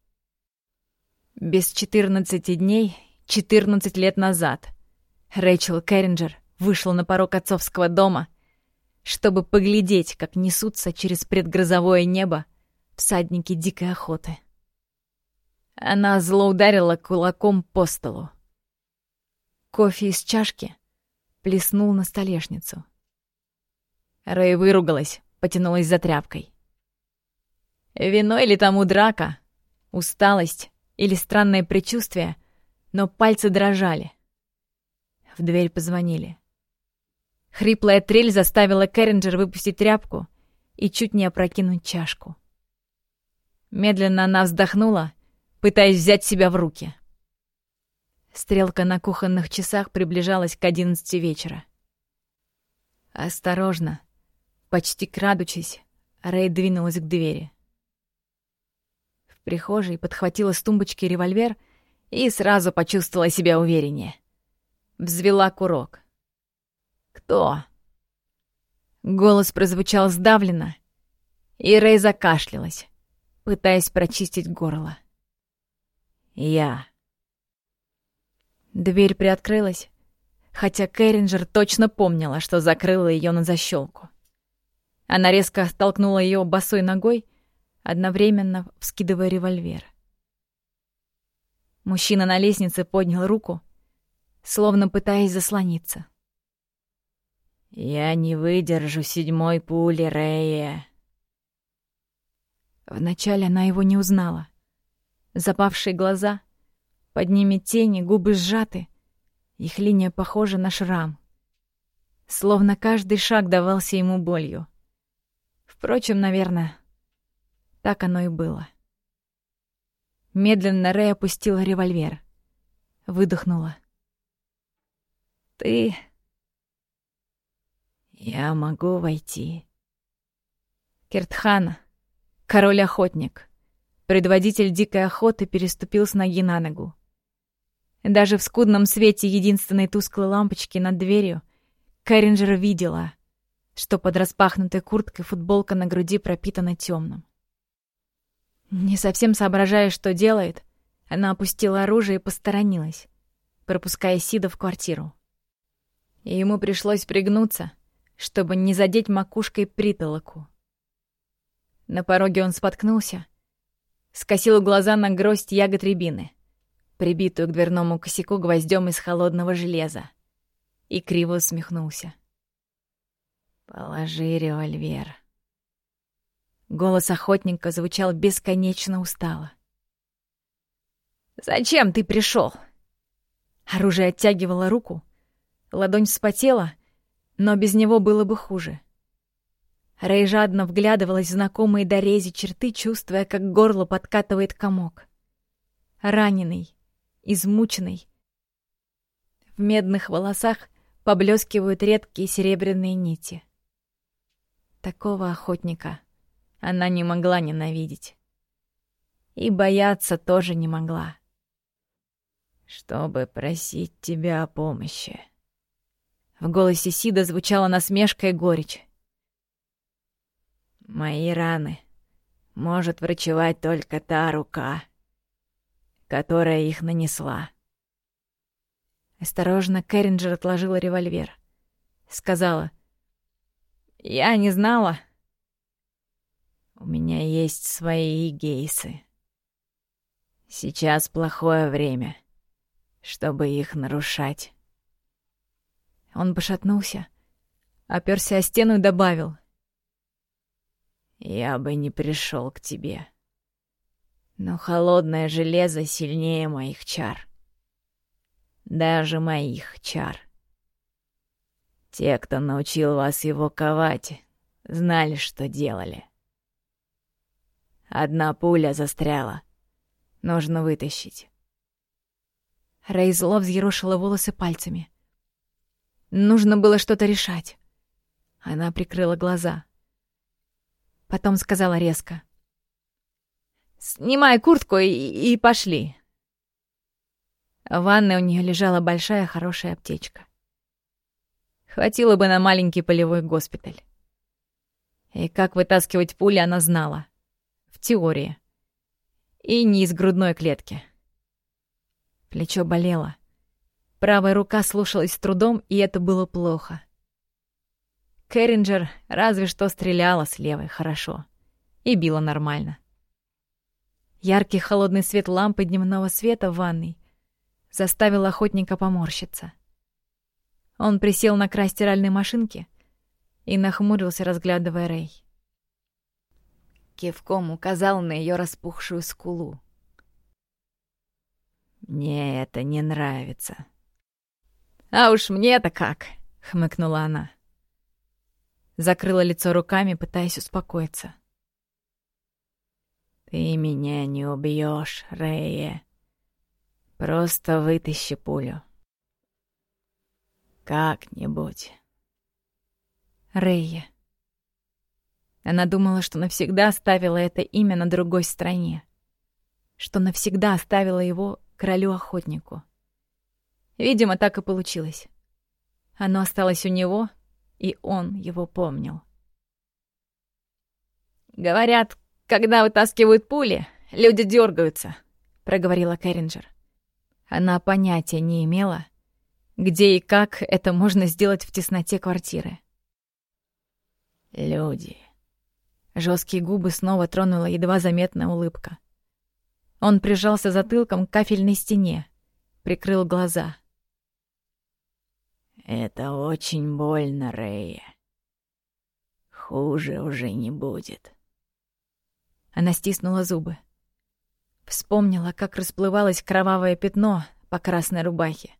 Без 14 дней, 14 лет назад, Рэйчел Керринджер вышла на порог отцовского дома, чтобы поглядеть, как несутся через предгрозовое небо всадники дикой охоты. Она зло ударила кулаком по столу. Кофе из чашки плеснул на столешницу. Рэй выругалась, потянулась за тряпкой. Вино или тому драка, усталость или странное предчувствие, но пальцы дрожали. В дверь позвонили. Хриплая трель заставила Кэрринджер выпустить тряпку и чуть не опрокинуть чашку. Медленно она вздохнула, пытаясь взять себя в руки. Стрелка на кухонных часах приближалась к одиннадцати вечера. Осторожно, почти крадучись, Рэй двинулась к двери. В прихожей подхватила с тумбочки револьвер и сразу почувствовала себя увереннее. Взвела курок. «Кто?» Голос прозвучал сдавленно, и Рэй закашлялась пытаясь прочистить горло. «Я». Дверь приоткрылась, хотя Кэрринджер точно помнила, что закрыла ее на защелку. Она резко оттолкнула ее босой ногой, одновременно вскидывая револьвер. Мужчина на лестнице поднял руку, словно пытаясь заслониться. «Я не выдержу седьмой пули, Рэя», Вначале она его не узнала. Запавшие глаза, под ними тени, губы сжаты. Их линия похожа на шрам. Словно каждый шаг давался ему болью. Впрочем, наверное, так оно и было. Медленно Рэй опустила револьвер. Выдохнула. «Ты...» «Я могу войти». Киртхана, Король-охотник. Предводитель дикой охоты переступил с ноги на ногу. Даже в скудном свете единственной тусклой лампочки над дверью Кэрринджер видела, что под распахнутой курткой футболка на груди пропитана темным. Не совсем соображая, что делает, она опустила оружие и посторонилась, пропуская Сида в квартиру. И ему пришлось пригнуться, чтобы не задеть макушкой притолоку. На пороге он споткнулся, скосил глаза на гроздь ягод рябины, прибитую к дверному косяку гвоздем из холодного железа, и криво усмехнулся. «Положи револьвер». Голос охотника звучал бесконечно устало. «Зачем ты пришел? Оружие оттягивало руку, ладонь вспотела, но без него было бы хуже. Рэй жадно вглядывалась в знакомые дорези черты, чувствуя, как горло подкатывает комок. Раненый, измученный. В медных волосах поблескивают редкие серебряные нити. Такого охотника она не могла ненавидеть. И бояться тоже не могла. «Чтобы просить тебя о помощи». В голосе Сида звучала насмешка и горечь. «Мои раны может врачевать только та рука, которая их нанесла». Осторожно, Кэрринджер отложила револьвер. Сказала, «Я не знала, у меня есть свои гейсы. Сейчас плохое время, чтобы их нарушать. Он пошатнулся, оперся о стену и добавил. Я бы не пришел к тебе. Но холодное железо сильнее моих чар. Даже моих чар. Те, кто научил вас его ковать, знали, что делали. Одна пуля застряла. Нужно вытащить. Рэй зло взъерошила волосы пальцами. Нужно было что-то решать. Она прикрыла глаза. Потом сказала резко. «Снимай куртку и, и пошли». В ванной у нее лежала большая хорошая аптечка. Хватило бы на маленький полевой госпиталь. И как вытаскивать пули она знала теории. И не из грудной клетки. Плечо болело. Правая рука слушалась с трудом, и это было плохо. Кэрринджер разве что стреляла с левой хорошо. И била нормально. Яркий холодный свет лампы дневного света в ванной заставил охотника поморщиться. Он присел на край стиральной машинки и нахмурился, разглядывая Рэй кивком указал на ее распухшую скулу. «Мне это не нравится». «А уж мне-то как!» — хмыкнула она. Закрыла лицо руками, пытаясь успокоиться. «Ты меня не убьешь, Рэя. Просто вытащи пулю. Как-нибудь». Рэя. Она думала, что навсегда оставила это имя на другой стороне. Что навсегда оставила его королю-охотнику. Видимо, так и получилось. Оно осталось у него, и он его помнил. «Говорят, когда вытаскивают пули, люди дергаются», — проговорила Кэрринджер. Она понятия не имела, где и как это можно сделать в тесноте квартиры. «Люди», Жесткие губы снова тронула едва заметная улыбка. Он прижался затылком к кафельной стене, прикрыл глаза. «Это очень больно, Рэя. Хуже уже не будет». Она стиснула зубы. Вспомнила, как расплывалось кровавое пятно по красной рубахе.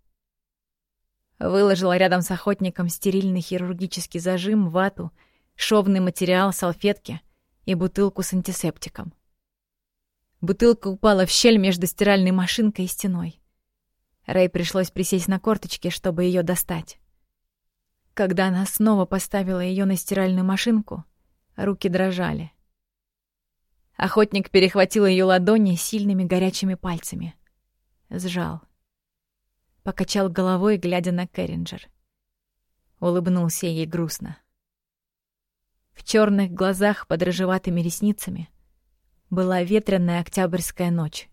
Выложила рядом с охотником стерильный хирургический зажим, вату — шовный материал, салфетки и бутылку с антисептиком. Бутылка упала в щель между стиральной машинкой и стеной. Рэй пришлось присесть на корточки, чтобы ее достать. Когда она снова поставила ее на стиральную машинку, руки дрожали. Охотник перехватил ее ладони сильными горячими пальцами. Сжал. Покачал головой, глядя на Кэрринджер. Улыбнулся ей грустно. В черных глазах под рыжеватыми ресницами была ветреная октябрьская ночь.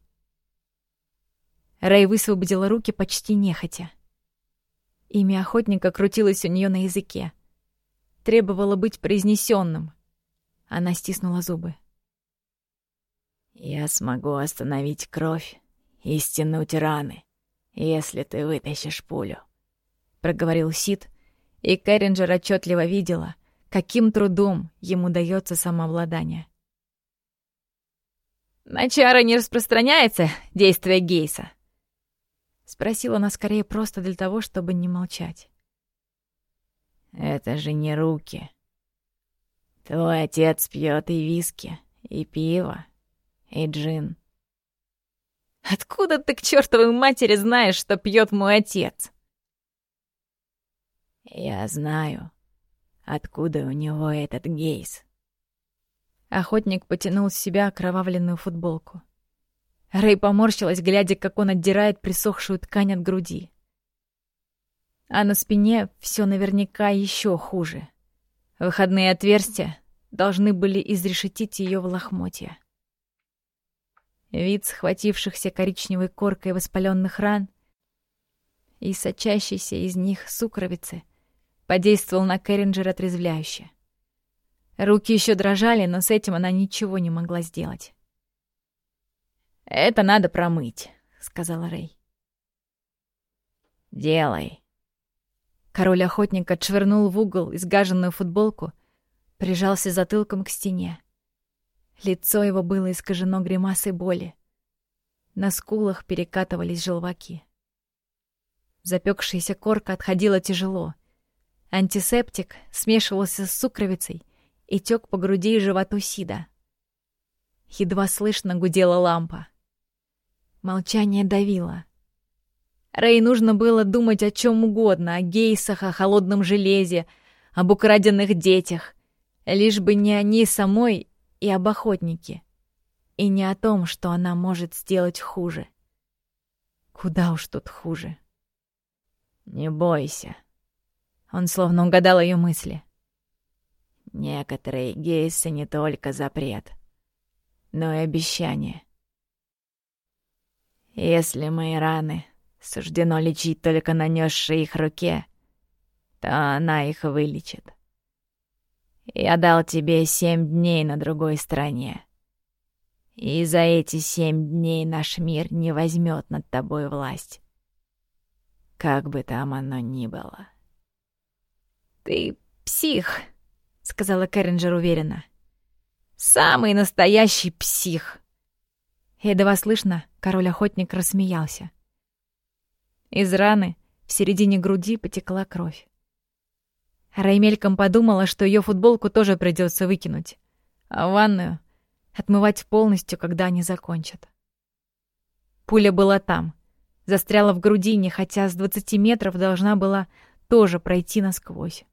Рэй высвободила руки почти нехотя. Имя охотника крутилось у нее на языке. Требовало быть произнесенным. Она стиснула зубы. «Я смогу остановить кровь и стянуть раны, если ты вытащишь пулю», — проговорил Сид, и Кэрринджер отчетливо видела — каким трудом ему дается самообладание. На чары не распространяется действие Гейса?» Спросила она скорее просто для того, чтобы не молчать. «Это же не руки. Твой отец пьет и виски, и пиво, и джин». «Откуда ты к чертовой матери знаешь, что пьет мой отец?» «Я знаю, откуда у него этот гейс». Охотник потянул с себя окровавленную футболку. Рэй поморщилась, глядя, как он отдирает присохшую ткань от груди. А на спине все наверняка еще хуже. Выходные отверстия должны были изрешетить ее в лохмотья. Вид схватившихся коричневой коркой воспаленных ран и сочащейся из них сукровицы подействовал на Керринджер отрезвляюще. Руки еще дрожали, но с этим она ничего не могла сделать. «Это надо промыть», — сказала Рэй. «Делай». Король охотник отшвырнул в угол изгаженную футболку, прижался затылком к стене. Лицо его было искажено гримасой боли. На скулах перекатывались желваки. Запекшаяся корка отходила тяжело. Антисептик смешивался с сукровицей и тек по груди и животу Сида. Едва слышно гудела лампа. Молчание давило. Рэй нужно было думать о чем угодно, о гейсах, о холодном железе, об украденных детях, лишь бы не о ней самой и об охотнике, и не о том, что она может сделать хуже. Куда уж тут хуже. «Не бойся», — он словно угадал ее мысли. «Некоторые гейсы не только запрет, но и обещание. Если мои раны суждено лечить только нанесшей их руке, то она их вылечит. Я дал тебе семь дней на другой стороне. И за эти семь дней наш мир не возьмет над тобой власть. Как бы там оно ни было. «Ты псих», — сказала Кэрринджер уверенно. «Самый настоящий псих». Едва слышно, король-охотник рассмеялся. Из раны в середине груди потекла кровь. Раймельком подумала, что ее футболку тоже придется выкинуть, а ванную отмывать полностью, когда они закончат. Пуля была там, застряла в грудине, хотя с двадцати метров должна была тоже пройти насквозь.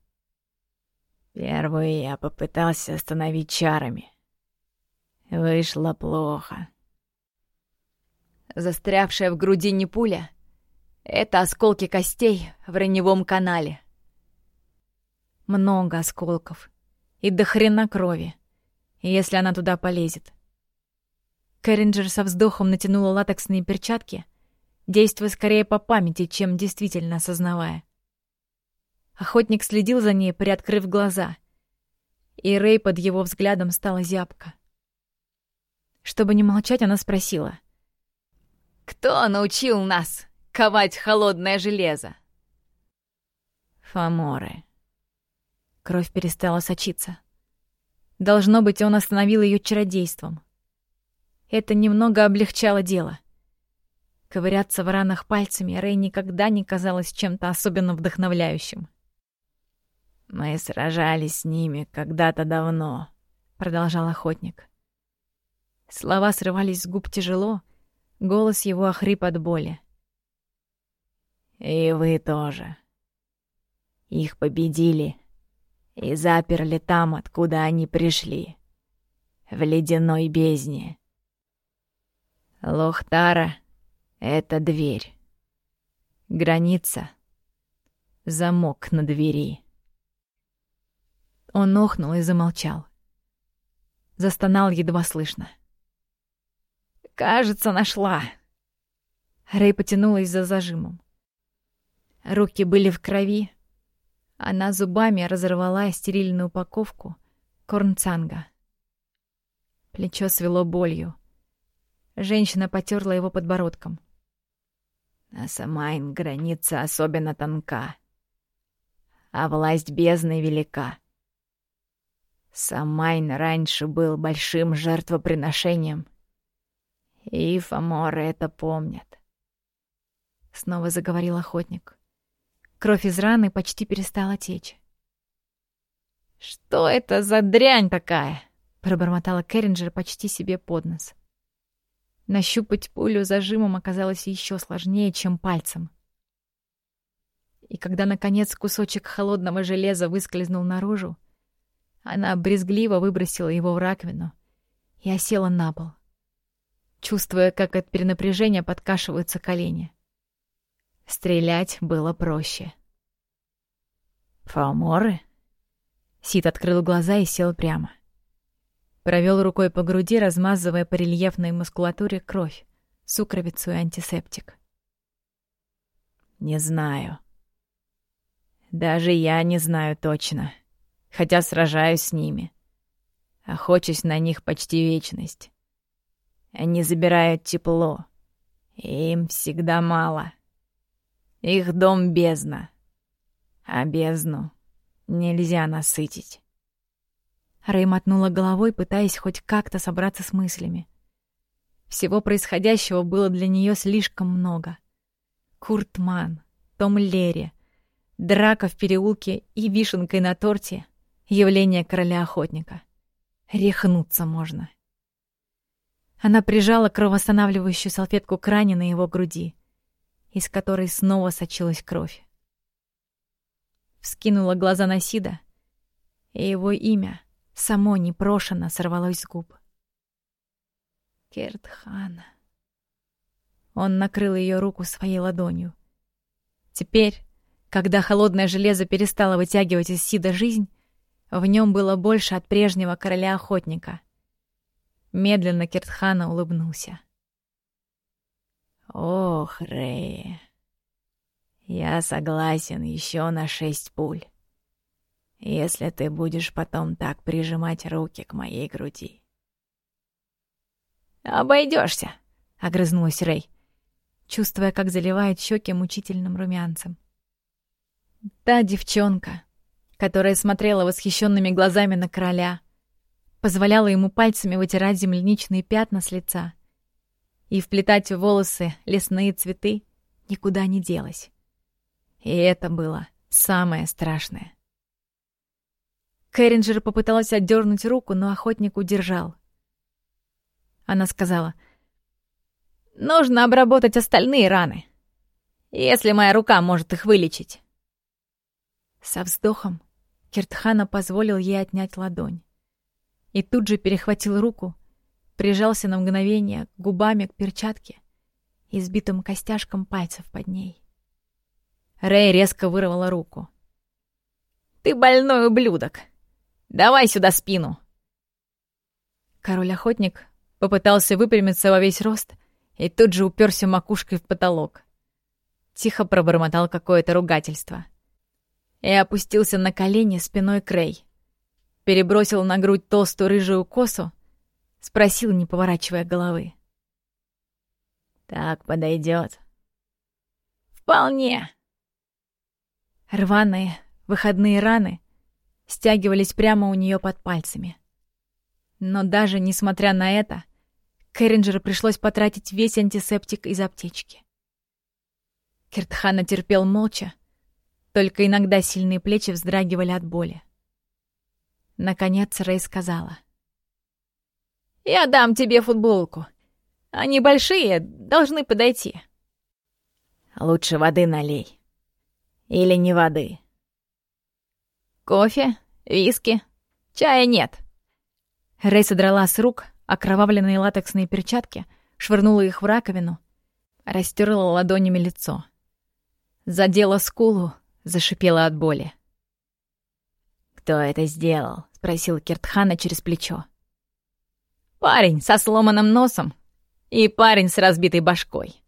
Первую я попытался остановить чарами. Вышло плохо. Застрявшая в груди пуля — это осколки костей в раневом канале. Много осколков. И до хрена крови, если она туда полезет. Кэрринджер со вздохом натянула латексные перчатки, действуя скорее по памяти, чем действительно осознавая. Охотник следил за ней, приоткрыв глаза. И Рэй под его взглядом стала зябко. Чтобы не молчать, она спросила. Кто научил нас ковать холодное железо? Фаморы. Кровь перестала сочиться. Должно быть, он остановил ее чародейством. Это немного облегчало дело. Ковыряться в ранах пальцами Рэй никогда не казалось чем-то особенно вдохновляющим. «Мы сражались с ними когда-то давно», — продолжал охотник. Слова срывались с губ тяжело, — Голос его охрип от боли. «И вы тоже. Их победили и заперли там, откуда они пришли, в ледяной бездне. Лохтара — это дверь. Граница — замок на двери». Он охнул и замолчал. Застонал едва слышно. — Кажется, нашла. Рэй потянулась за зажимом. Руки были в крови. Она зубами разорвала стерильную упаковку корнцанга. Плечо свело болью. Женщина потерла его подбородком. А сама граница особенно тонка, а власть бездны велика. Самайн раньше был большим жертвоприношением — И фаморы это помнят. Снова заговорил охотник. Кровь из раны почти перестала течь. «Что это за дрянь такая?» — пробормотала Керринджер почти себе под нос. Нащупать пулю зажимом оказалось еще сложнее, чем пальцем. И когда, наконец, кусочек холодного железа выскользнул наружу, она брезгливо выбросила его в раковину и осела на пол, чувствуя, как от перенапряжения подкашиваются колени. Стрелять было проще. «Фаморы?» Сид открыл глаза и сел прямо. Провел рукой по груди, размазывая по рельефной мускулатуре кровь, сукровицу и антисептик. «Не знаю. Даже я не знаю точно, хотя сражаюсь с ними. Охочусь на них почти вечность. Они забирают тепло, им всегда мало. Их дом бездна, а бездну нельзя насытить. Рэй мотнула головой, пытаясь хоть как-то собраться с мыслями. Всего происходящего было для нее слишком много. Куртман, Том Лерри, драка в переулке и вишенкой на торте — явление короля-охотника. Рехнуться можно. Она прижала кровоостанавливающую салфетку к ране на его груди, из которой снова сочилась кровь. Вскинула глаза на Сида, и его имя — само непрошено сорвалось с губ. Кертхана. Он накрыл ее руку своей ладонью. Теперь, когда холодное железо перестало вытягивать из Сида жизнь, в нем было больше от прежнего короля-охотника. Медленно Кертхана улыбнулся. «Ох, Рэй, я согласен еще на шесть пуль если ты будешь потом так прижимать руки к моей груди. Обойдешься, огрызнулась Рэй, чувствуя, как заливает щеки мучительным румянцем. Та девчонка, которая смотрела восхищенными глазами на короля, позволяла ему пальцами вытирать земляничные пятна с лица и вплетать в волосы лесные цветы, никуда не делась. И это было самое страшное. Кэрринджер попыталась отдернуть руку, но охотник удержал. Она сказала, «Нужно обработать остальные раны, если моя рука может их вылечить». Со вздохом Киртхана позволил ей отнять ладонь. И тут же перехватил руку, прижался на мгновение губами к перчатке и сбитым костяшкам пальцев под ней. Рэй резко вырвала руку. «Ты больной ублюдок!» Давай сюда спину!» Король-охотник попытался выпрямиться во весь рост и тут же уперся макушкой в потолок. Тихо пробормотал какое-то ругательство. И опустился на колени спиной к Рэй. Перебросил на грудь толстую рыжую косу, спросил, не поворачивая головы. «Так подойдет. «Вполне!» Рваные выходные раны стягивались прямо у нее под пальцами. Но даже несмотря на это, Кэрринджеру пришлось потратить весь антисептик из аптечки. Киртхана терпел молча, только иногда сильные плечи вздрагивали от боли. Наконец Рэй сказала. «Я дам тебе футболку. Они большие, должны подойти». «Лучше воды налей. Или не воды?» «Кофе? Виски? Чая нет». Рэй содрала с рук окровавленные латексные перчатки, швырнула их в раковину, растерла ладонями лицо. Задела скулу, зашипела от боли. «Кто это сделал?» — спросил Киртхана через плечо. «Парень со сломанным носом и парень с разбитой башкой».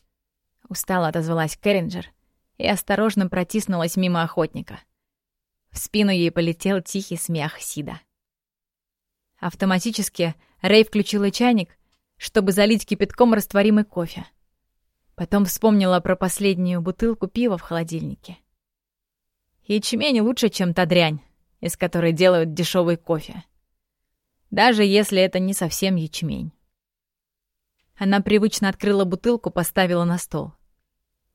Устало отозвалась Керринджер и осторожно протиснулась мимо охотника. В спину ей полетел тихий смех Сида. Автоматически Рэй включила чайник, чтобы залить кипятком растворимый кофе. Потом вспомнила про последнюю бутылку пива в холодильнике. Ячмень лучше, чем та дрянь, из которой делают дешевый кофе. Даже если это не совсем ячмень. Она привычно открыла бутылку, поставила на стол.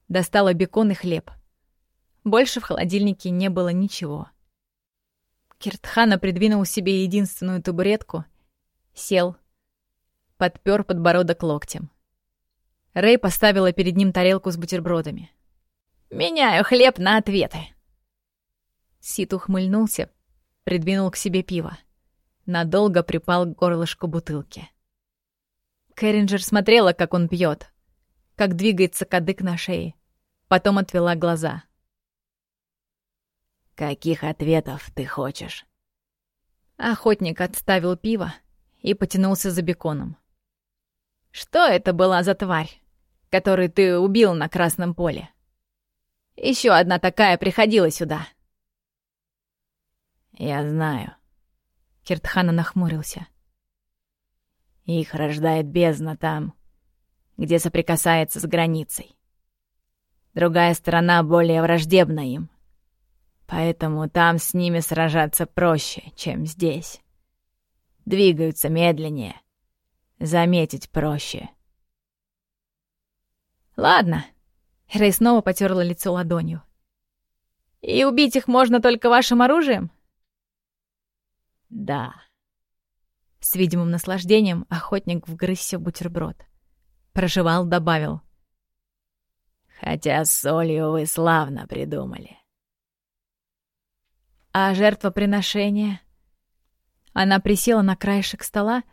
Достала бекон и хлеб. Больше в холодильнике не было ничего. Киртхана придвинул себе единственную табуретку, сел, подпер подбородок локтем. Рэй поставила перед ним тарелку с бутербродами. «Меняю хлеб на ответы». Сит ухмыльнулся, придвинул к себе пиво. Надолго припал к горлышку бутылки. Кэрринджер смотрела, как он пьет, как двигается кадык на шее. Потом отвела глаза. «Каких ответов ты хочешь?» Охотник отставил пиво и потянулся за беконом. «Что это была за тварь, которую ты убил на Красном поле? Еще одна такая приходила сюда». «Я знаю». Киртхана нахмурился. «Их рождает бездна там, где соприкасается с границей. Другая сторона более враждебна им. Поэтому там с ними сражаться проще, чем здесь. Двигаются медленнее. Заметить проще. Ладно. Рэй снова потерла лицо ладонью. И убить их можно только вашим оружием? Да. С видимым наслаждением охотник вгрызся бутерброд. Проживал, добавил. Хотя с солью вы славно придумали. А жертвоприношение? Она присела на краешек стола,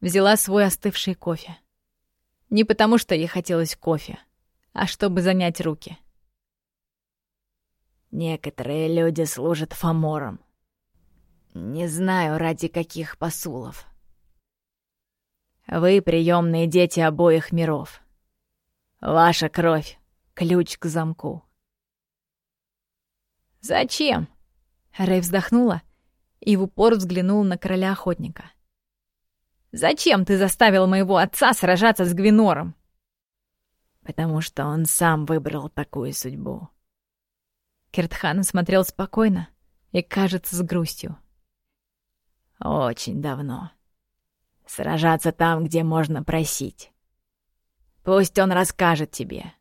взяла свой остывший кофе. Не потому, что ей хотелось кофе, а чтобы занять руки. Некоторые люди служат фамором. Не знаю, ради каких посулов. Вы приемные дети обоих миров. Ваша кровь Ключ к замку. «Зачем?» Рэй вздохнула и в упор взглянула на короля охотника. «Зачем ты заставил моего отца сражаться с Гвинором?» «Потому что он сам выбрал такую судьбу». Киртхан смотрел спокойно и, кажется, с грустью. «Очень давно. Сражаться там, где можно просить. Пусть он расскажет тебе,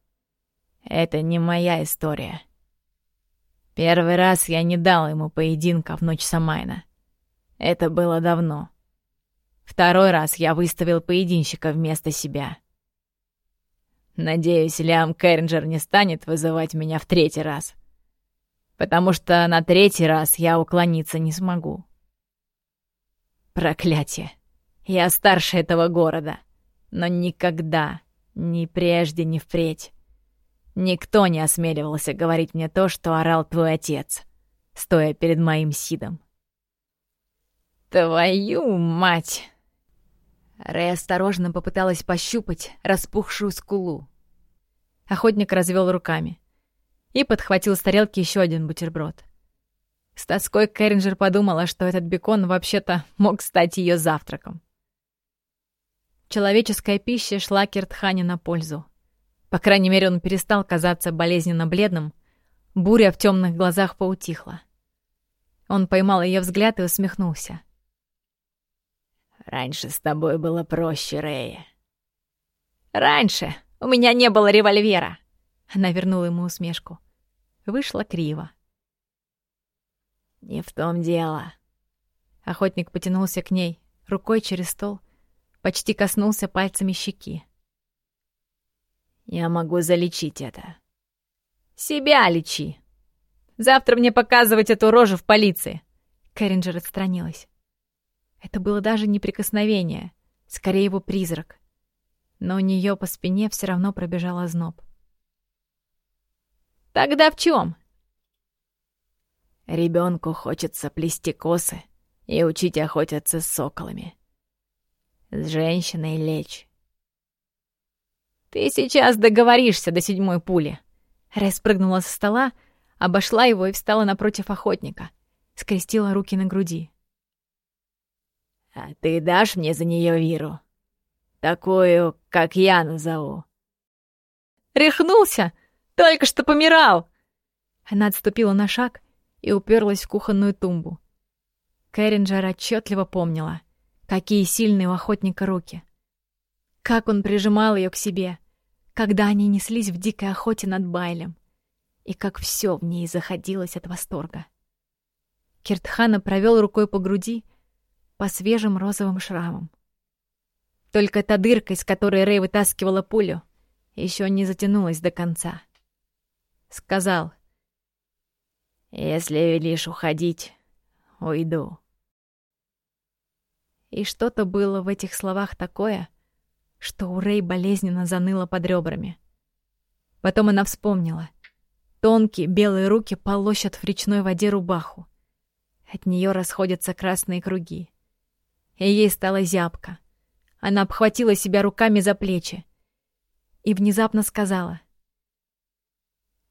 это не моя история. Первый раз я не дал ему поединка в ночь Самайна. Это было давно. Второй раз я выставил поединщика вместо себя. Надеюсь, Лиам Кэрринджер не станет вызывать меня в третий раз. Потому что на третий раз я уклониться не смогу. Проклятие. Я старше этого города. Но никогда, ни прежде, ни впредь Никто не осмеливался говорить мне то, что орал твой отец, стоя перед моим Сидом. «Твою мать!» Рэй осторожно попыталась пощупать распухшую скулу. Охотник развел руками и подхватил с тарелки еще один бутерброд. С тоской Кэрринджер подумала, что этот бекон вообще-то мог стать ее завтраком. Человеческая пища шла Киртхане на пользу. По крайней мере, он перестал казаться болезненно бледным. Буря в темных глазах поутихла. Он поймал ее взгляд и усмехнулся. «Раньше с тобой было проще, Рэя». «Раньше у меня не было револьвера!» Она вернула ему усмешку. Вышло криво. «Не в том дело». Охотник потянулся к ней, рукой через стол, почти коснулся пальцами щеки. Я могу залечить это. Себя лечи. Завтра мне показывать эту рожу в полиции. Кэрринджер отстранилась. Это было даже не прикосновение, скорее его призрак. Но у нее по спине все равно пробежал озноб. Тогда в чем? Ребенку хочется плести косы и учить охотиться с соколами. С женщиной лечь. «Ты сейчас договоришься до седьмой пули!» Рэй спрыгнула со стола, обошла его и встала напротив охотника. Скрестила руки на груди. «А ты дашь мне за нее Виру? Такую, как я назову?» «Рехнулся! Только что помирал!» Она отступила на шаг и уперлась в кухонную тумбу. Кэрринджер отчетливо помнила, какие сильные у охотника руки. как он прижимал ее к себе, когда они неслись в дикой охоте над Байлем, и как все в ней заходилось от восторга. Киртхана провел рукой по груди, по свежим розовым шрамам. Только та дырка, из которой Рэй вытаскивала пулю, еще не затянулась до конца. Сказал, «Если велишь уходить, уйду». И что-то было в этих словах такое, что у Рэй болезненно заныло под ребрами. Потом она вспомнила. Тонкие белые руки полощат в речной воде рубаху. От нее расходятся красные круги. И ей стало зябко. Она обхватила себя руками за плечи и внезапно сказала.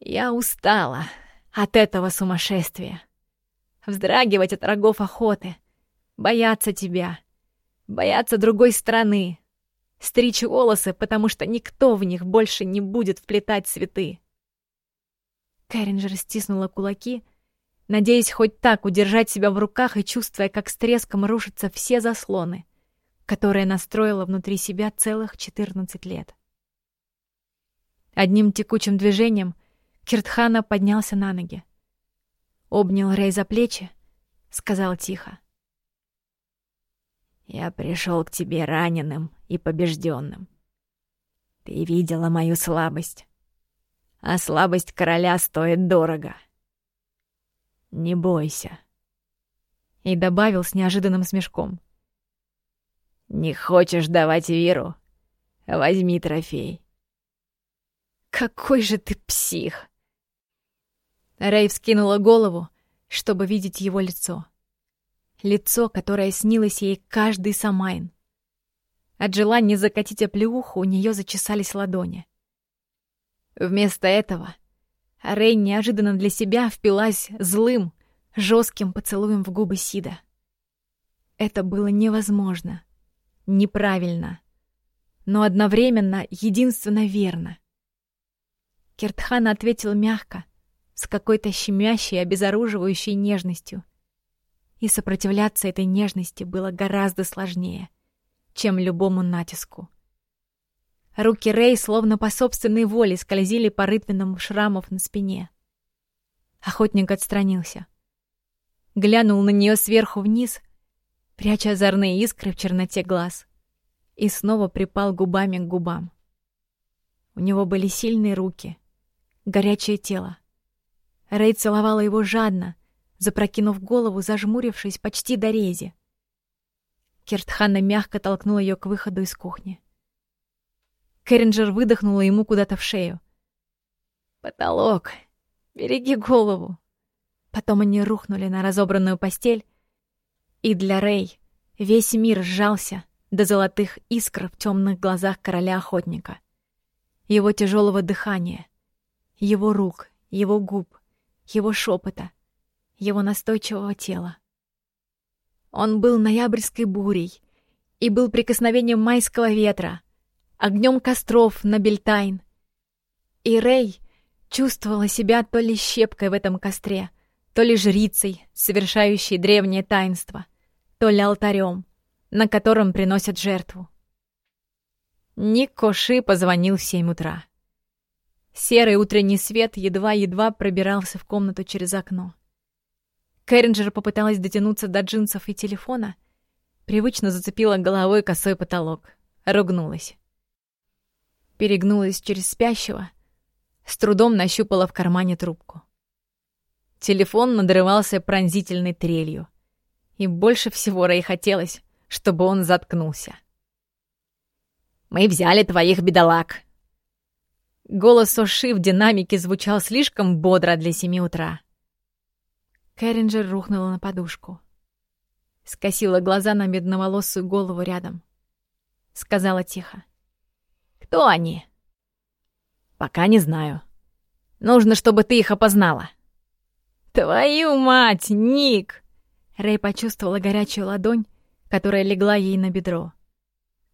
«Я устала от этого сумасшествия. Вздрагивать от рогов охоты, бояться тебя, бояться другой страны, стричь волосы, потому что никто в них больше не будет вплетать цветы». Кэрринджер стиснула кулаки, надеясь хоть так удержать себя в руках и чувствуя, как с треском рушатся все заслоны, которые настроила внутри себя целых 14 лет. Одним текучим движением Киртхана поднялся на ноги. Обнял Рэй за плечи, сказал тихо. «Я пришел к тебе раненым и побежденным. Ты видела мою слабость, а слабость короля стоит дорого. Не бойся». И добавил с неожиданным смешком. «Не хочешь давать Виру? Возьми трофей». «Какой же ты псих!» Рэй вскинула голову, чтобы видеть его лицо. Лицо, которое снилось ей каждый самайн. От желания закатить оплеуху у нее зачесались ладони. Вместо этого Рэй неожиданно для себя впилась злым, жестким поцелуем в губы Сида. Это было невозможно, неправильно, но одновременно единственно верно. Киртхан ответил мягко, с какой-то щемящей, обезоруживающей нежностью. И сопротивляться этой нежности было гораздо сложнее, чем любому натиску. Руки Рэй словно по собственной воле скользили по рытвинам шрамов на спине. Охотник отстранился. Глянул на нее сверху вниз, пряча озорные искры в черноте глаз, и снова припал губами к губам. У него были сильные руки, горячее тело. Рэй целовала его жадно, запрокинув голову, зажмурившись почти до рези. Киртханна мягко толкнула ее к выходу из кухни. Кэрринджер выдохнула ему куда-то в шею. «Потолок! Береги голову!» Потом они рухнули на разобранную постель, и для Рэй весь мир сжался до золотых искр в темных глазах короля-охотника. Его тяжелого дыхания, его рук, его губ, его шепота, его настойчивого тела. Он был ноябрьской бурей и был прикосновением майского ветра, огнем костров на Бельтайн. И Рэй чувствовала себя то ли щепкой в этом костре, то ли жрицей, совершающей древнее таинство, то ли алтарем, на котором приносят жертву. Ник Коши позвонил в семь утра. Серый утренний свет едва-едва пробирался в комнату через окно. Кэрринджер попыталась дотянуться до джинсов и телефона, привычно зацепила головой косой потолок, ругнулась. Перегнулась через спящего, с трудом нащупала в кармане трубку. Телефон надрывался пронзительной трелью, и больше всего Рэй хотелось, чтобы он заткнулся. «Мы взяли твоих бедолаг», Голос Оши в динамике звучал слишком бодро для семи утра. Кэрринджер рухнула на подушку. Скосила глаза на медноволосую голову рядом. Сказала тихо. «Кто они?» «Пока не знаю. Нужно, чтобы ты их опознала». «Твою мать, Ник!» Рэй почувствовала горячую ладонь, которая легла ей на бедро.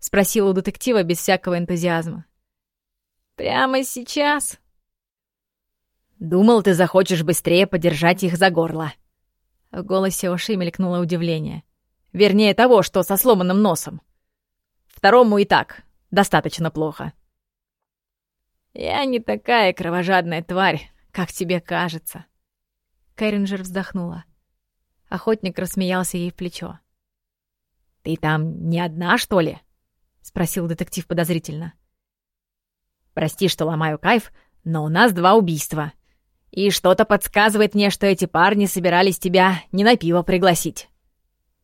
Спросила у детектива без всякого энтузиазма. Прямо сейчас? Думал, ты захочешь быстрее подержать их за горло. В голосе Оши мелькнуло удивление. Вернее того, что со сломанным носом. Второму и так. достаточно плохо. «Я не такая кровожадная тварь, как тебе кажется». Кэрринджер вздохнула. Охотник рассмеялся ей в плечо. «Ты там не одна, что ли?» — спросил детектив подозрительно. «Прости, что ломаю кайф, но у нас два убийства. И что-то подсказывает мне, что эти парни собирались тебя не на пиво пригласить.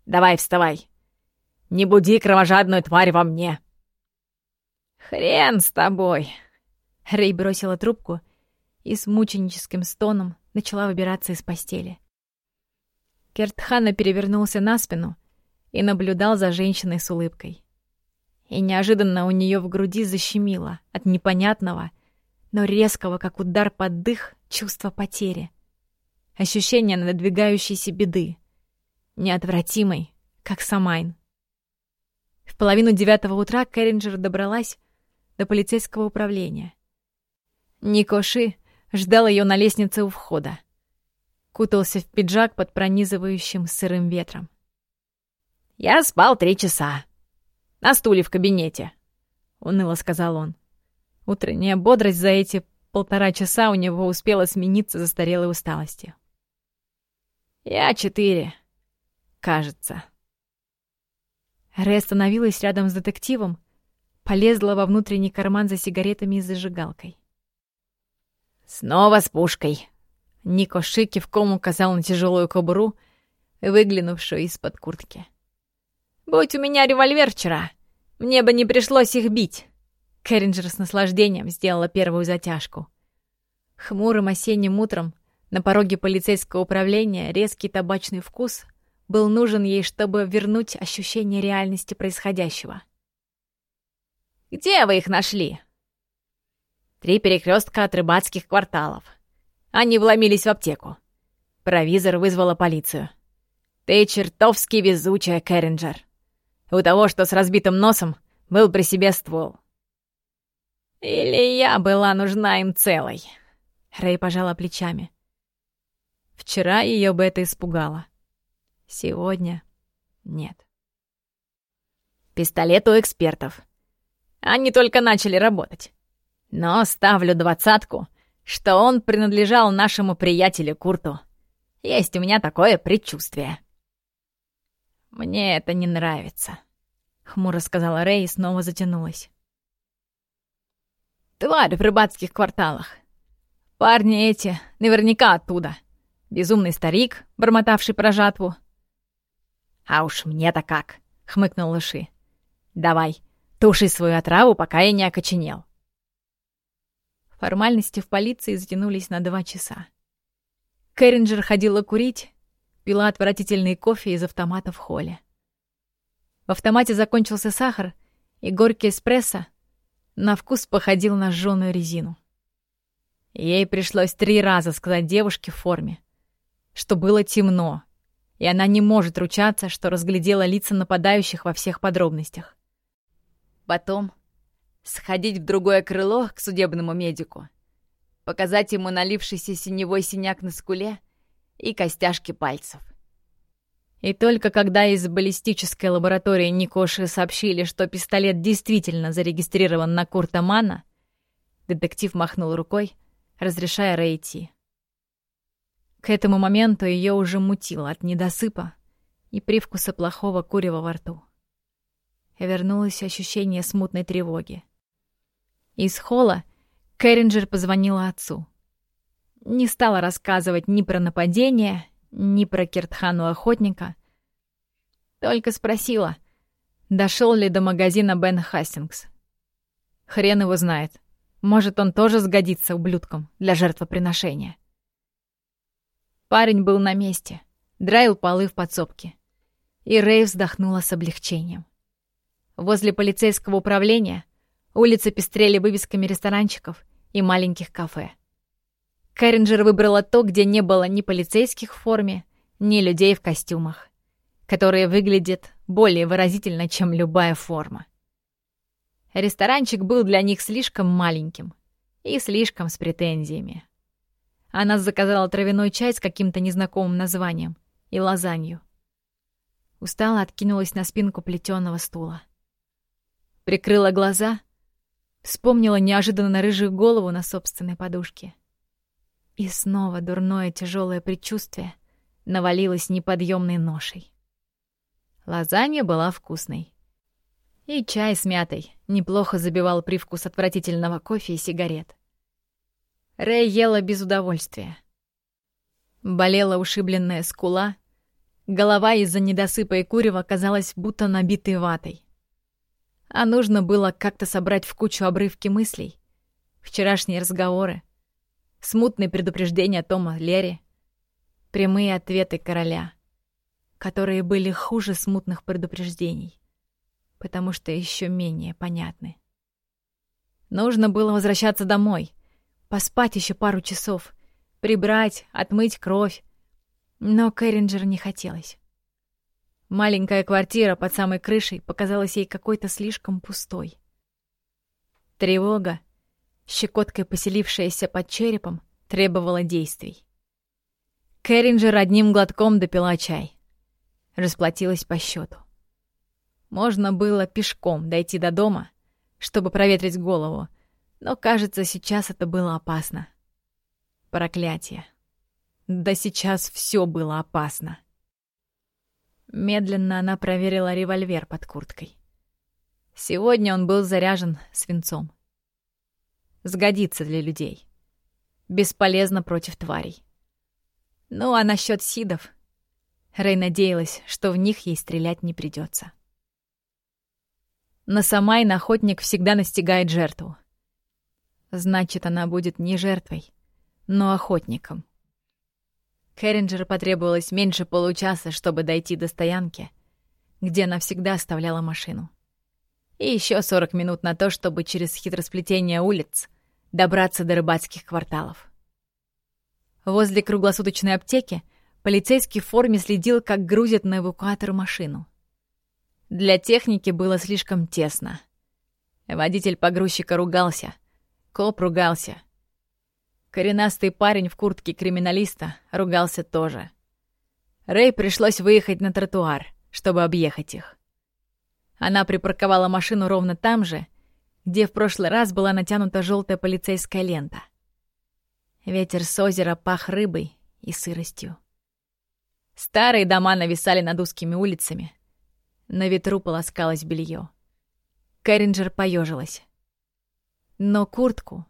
Давай, вставай. Не буди кровожадную тварь во мне». «Хрен с тобой!» Рэй бросила трубку и с мученическим стоном начала выбираться из постели. Кертхана перевернулся на спину и наблюдал за женщиной с улыбкой. И неожиданно у нее в груди защемило от непонятного, но резкого, как удар под дых, чувства потери. Ощущение надвигающейся беды. Неотвратимой, как Самайн. В половину девятого утра Кэрринджер добралась до полицейского управления. Никоши ждал ее на лестнице у входа. Кутался в пиджак под пронизывающим сырым ветром. «Я спал три часа. На стуле в кабинете», — уныло сказал он. Утренняя бодрость за эти полтора часа у него успела смениться застарелой усталостью. «Я четыре, кажется». Рэй остановилась рядом с детективом, полезла во внутренний карман за сигаретами и зажигалкой. «Снова с пушкой!» Нико Ши кивком указал на тяжелую кобуру, выглянувшую из-под куртки. «Будь у меня револьвер вчера, мне бы не пришлось их бить!» Кэрринджер с наслаждением сделала первую затяжку. Хмурым осенним утром на пороге полицейского управления резкий табачный вкус был нужен ей, чтобы вернуть ощущение реальности происходящего. «Где вы их нашли?» Три перекрестка от рыбацких кварталов. Они вломились в аптеку. Провизор вызвала полицию. Ты чертовски везучая, Кэрринджер. У того, что с разбитым носом, был при себе ствол. Или я была нужна им целой. Рэй пожала плечами. Вчера ее бы это испугало. Сегодня нет. Пистолет у экспертов. Они только начали работать. Но ставлю двадцатку, что он принадлежал нашему приятелю Курту. Есть у меня такое предчувствие. «Мне это не нравится», — хмуро сказала Рэй и снова затянулась. «Тварь в рыбацких кварталах. Парни эти наверняка оттуда. Безумный старик, бормотавший про жатву». «А уж мне-то как», — хмыкнул Лыши. «Давай, туши свою отраву, пока я не окоченел». Формальности в полиции затянулись на два часа. Кэрринджер ходила курить, пила отвратительный кофе из автомата в холле. В автомате закончился сахар, и горький эспрессо на вкус походил на жженую резину. Ей пришлось три раза сказать девушке в форме, что было темно, и она не может ручаться, что разглядела лица нападающих во всех подробностях. Потом Сходить в другое крыло к судебному медику. Показать ему налившийся синевой синяк на скуле и костяшки пальцев. И только когда из баллистической лаборатории Никоши сообщили, что пистолет действительно зарегистрирован на Курта Мана, детектив махнул рукой, разрешая Рэй идти. К этому моменту ее уже мутило от недосыпа и привкуса плохого курева во рту. Вернулось ощущение смутной тревоги. Из холла Кэрринджер позвонила отцу. Не стала рассказывать ни про нападение, ни про Киртхану охотника. Только спросила, дошел ли до магазина Бен Хастингс. Хрен его знает. Может, он тоже сгодится ублюдком для жертвоприношения. Парень был на месте, драил полы в подсобке. И Рэй вздохнула с облегчением. Возле полицейского управления Улицы пестрели вывесками ресторанчиков и маленьких кафе. Кэрринджер выбрала то, где не было ни полицейских в форме, ни людей в костюмах, которые выглядят более выразительно, чем любая форма. Ресторанчик был для них слишком маленьким и слишком с претензиями. Она заказала травяной чай с каким-то незнакомым названием и лазанью. Устала откинулась на спинку плетеного стула. Прикрыла глаза, вспомнила неожиданно рыжую голову на собственной подушке. И снова дурное тяжелое предчувствие навалилось неподъемной ношей. Лазанья была вкусной. И чай с мятой неплохо забивал привкус отвратительного кофе и сигарет. Рэй ела без удовольствия. Болела ушибленная скула, голова из-за недосыпа и курева казалась будто набитой ватой. А нужно было как-то собрать в кучу обрывки мыслей, вчерашние разговоры, смутные предупреждения Тома Лерри, прямые ответы короля, которые были хуже смутных предупреждений, потому что еще менее понятны. Нужно было возвращаться домой, поспать еще пару часов, прибрать, отмыть кровь, но Кэрринджер не хотелось. Маленькая квартира под самой крышей показалась ей какой-то слишком пустой. Тревога, щекоткой поселившаяся под черепом, требовала действий. Кэрринджер одним глотком допила чай. Расплатилась по счету. Можно было пешком дойти до дома, чтобы проветрить голову, но, кажется, сейчас это было опасно. Проклятие. Да сейчас все было опасно. Медленно она проверила револьвер под курткой. Сегодня он был заряжен свинцом. Сгодится для людей. Бесполезно против тварей. Ну а насчет сидов... Рэй надеялась, что в них ей стрелять не придется. На Самайн охотник всегда настигает жертву. Значит, она будет не жертвой, но охотником. Керринджеру потребовалось меньше получаса, чтобы дойти до стоянки, где она всегда оставляла машину. И еще 40 минут на то, чтобы через хитросплетение улиц добраться до рыбацких кварталов. Возле круглосуточной аптеки полицейский в форме следил, как грузят на эвакуатор машину. Для техники было слишком тесно. Водитель погрузчика ругался, коп ругался — Коренастый парень в куртке криминалиста ругался тоже. Рэй пришлось выехать на тротуар, чтобы объехать их. Она припарковала машину ровно там же, где в прошлый раз была натянута желтая полицейская лента. Ветер с озера пах рыбой и сыростью. Старые дома нависали над узкими улицами. На ветру полоскалось белье. Кэрринджер поежилась. Но куртку,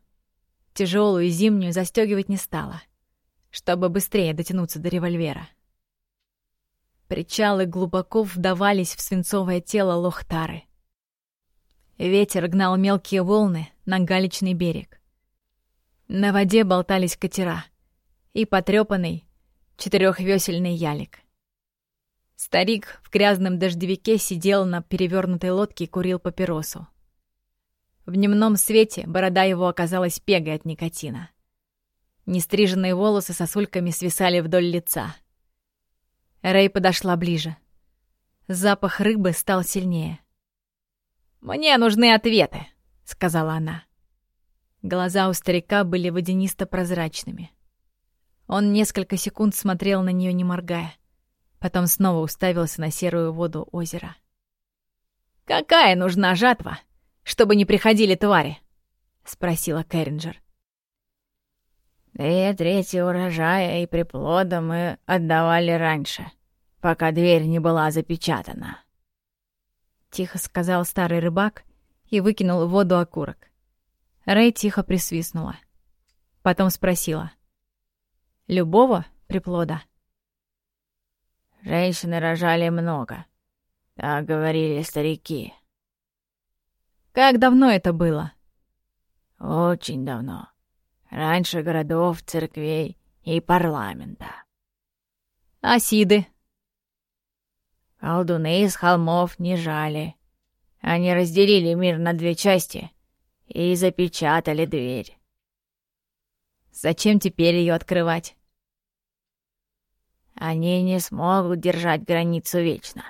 Тяжелую зимнюю застегивать не стала, чтобы быстрее дотянуться до револьвера. Причалы глубоко вдавались в свинцовое тело Лохтары. Ветер гнал мелкие волны на галечный берег. На воде болтались катера и потрепанный четырехвесельный ялик. Старик в грязном дождевике сидел на перевернутой лодке и курил папиросу. В дневном свете борода его оказалась пегой от никотина. Нестриженные волосы сосульками свисали вдоль лица. Рэй подошла ближе. Запах рыбы стал сильнее. «Мне нужны ответы», — сказала она. Глаза у старика были водянисто-прозрачными. Он несколько секунд смотрел на нее, не моргая. Потом снова уставился на серую воду озера. «Какая нужна жатва?» чтобы не приходили твари?» — спросила Кэрринджер. «Две трети урожая и приплода мы отдавали раньше, пока дверь не была запечатана», — тихо сказал старый рыбак и выкинул в воду окурок. Рэй тихо присвистнула. Потом спросила. «Любого приплода?» «Женщины рожали много», — так говорили старики. Как давно это было? Очень давно. Раньше городов, церквей и парламента. Асиды. Колдуны из холмов не жали. Они разделили мир на две части и запечатали дверь. Зачем теперь ее открывать? Они не смогут держать границу вечно.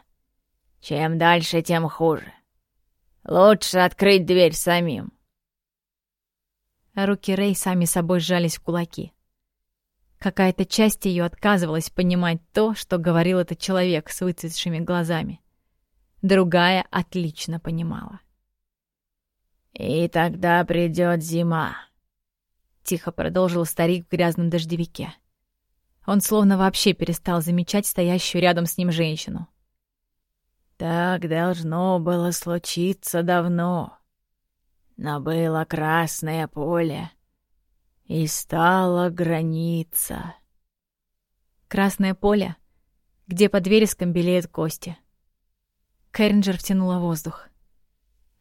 Чем дальше, тем хуже. Лучше открыть дверь самим. Руки Рэй сами собой сжались в кулаки. Какая-то часть ее отказывалась понимать то, что говорил этот человек с выцветшими глазами. Другая отлично понимала. И тогда придет зима. Тихо продолжил старик в грязном дождевике. Он словно вообще перестал замечать стоящую рядом с ним женщину. Так должно было случиться давно. Но было красное поле, и стала граница. Красное поле, где под вереском белеют кости. Кэрринджер втянула воздух.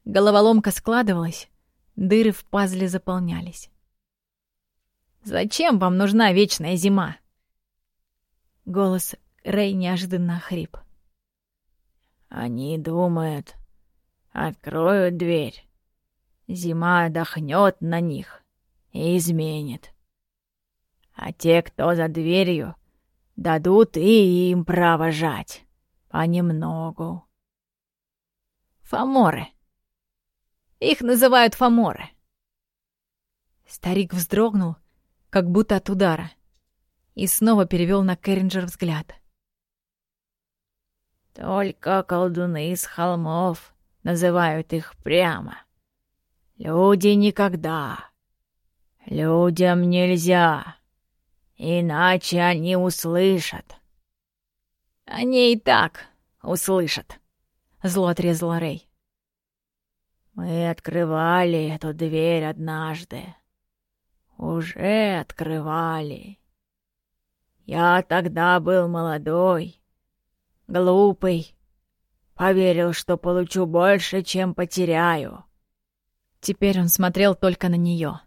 Головоломка складывалась, дыры в пазле заполнялись. «Зачем вам нужна вечная зима?» Голос Рэй неожиданно охрип. «Они думают, откроют дверь. Зима отдохнет на них и изменит. А те, кто за дверью, дадут и им право жать. Понемногу». «Фаморы. Их называют фаморы». Старик вздрогнул, как будто от удара и снова перевел на Кэрринджер взгляд. «Только колдуны из холмов называют их прямо. Люди никогда. Людям нельзя, иначе они услышат». «Они и так услышат», — зло отрезала Рэй. «Мы открывали эту дверь однажды. Уже открывали. Я тогда был молодой, глупый, поверил, что получу больше, чем потеряю. Теперь он смотрел только на нее.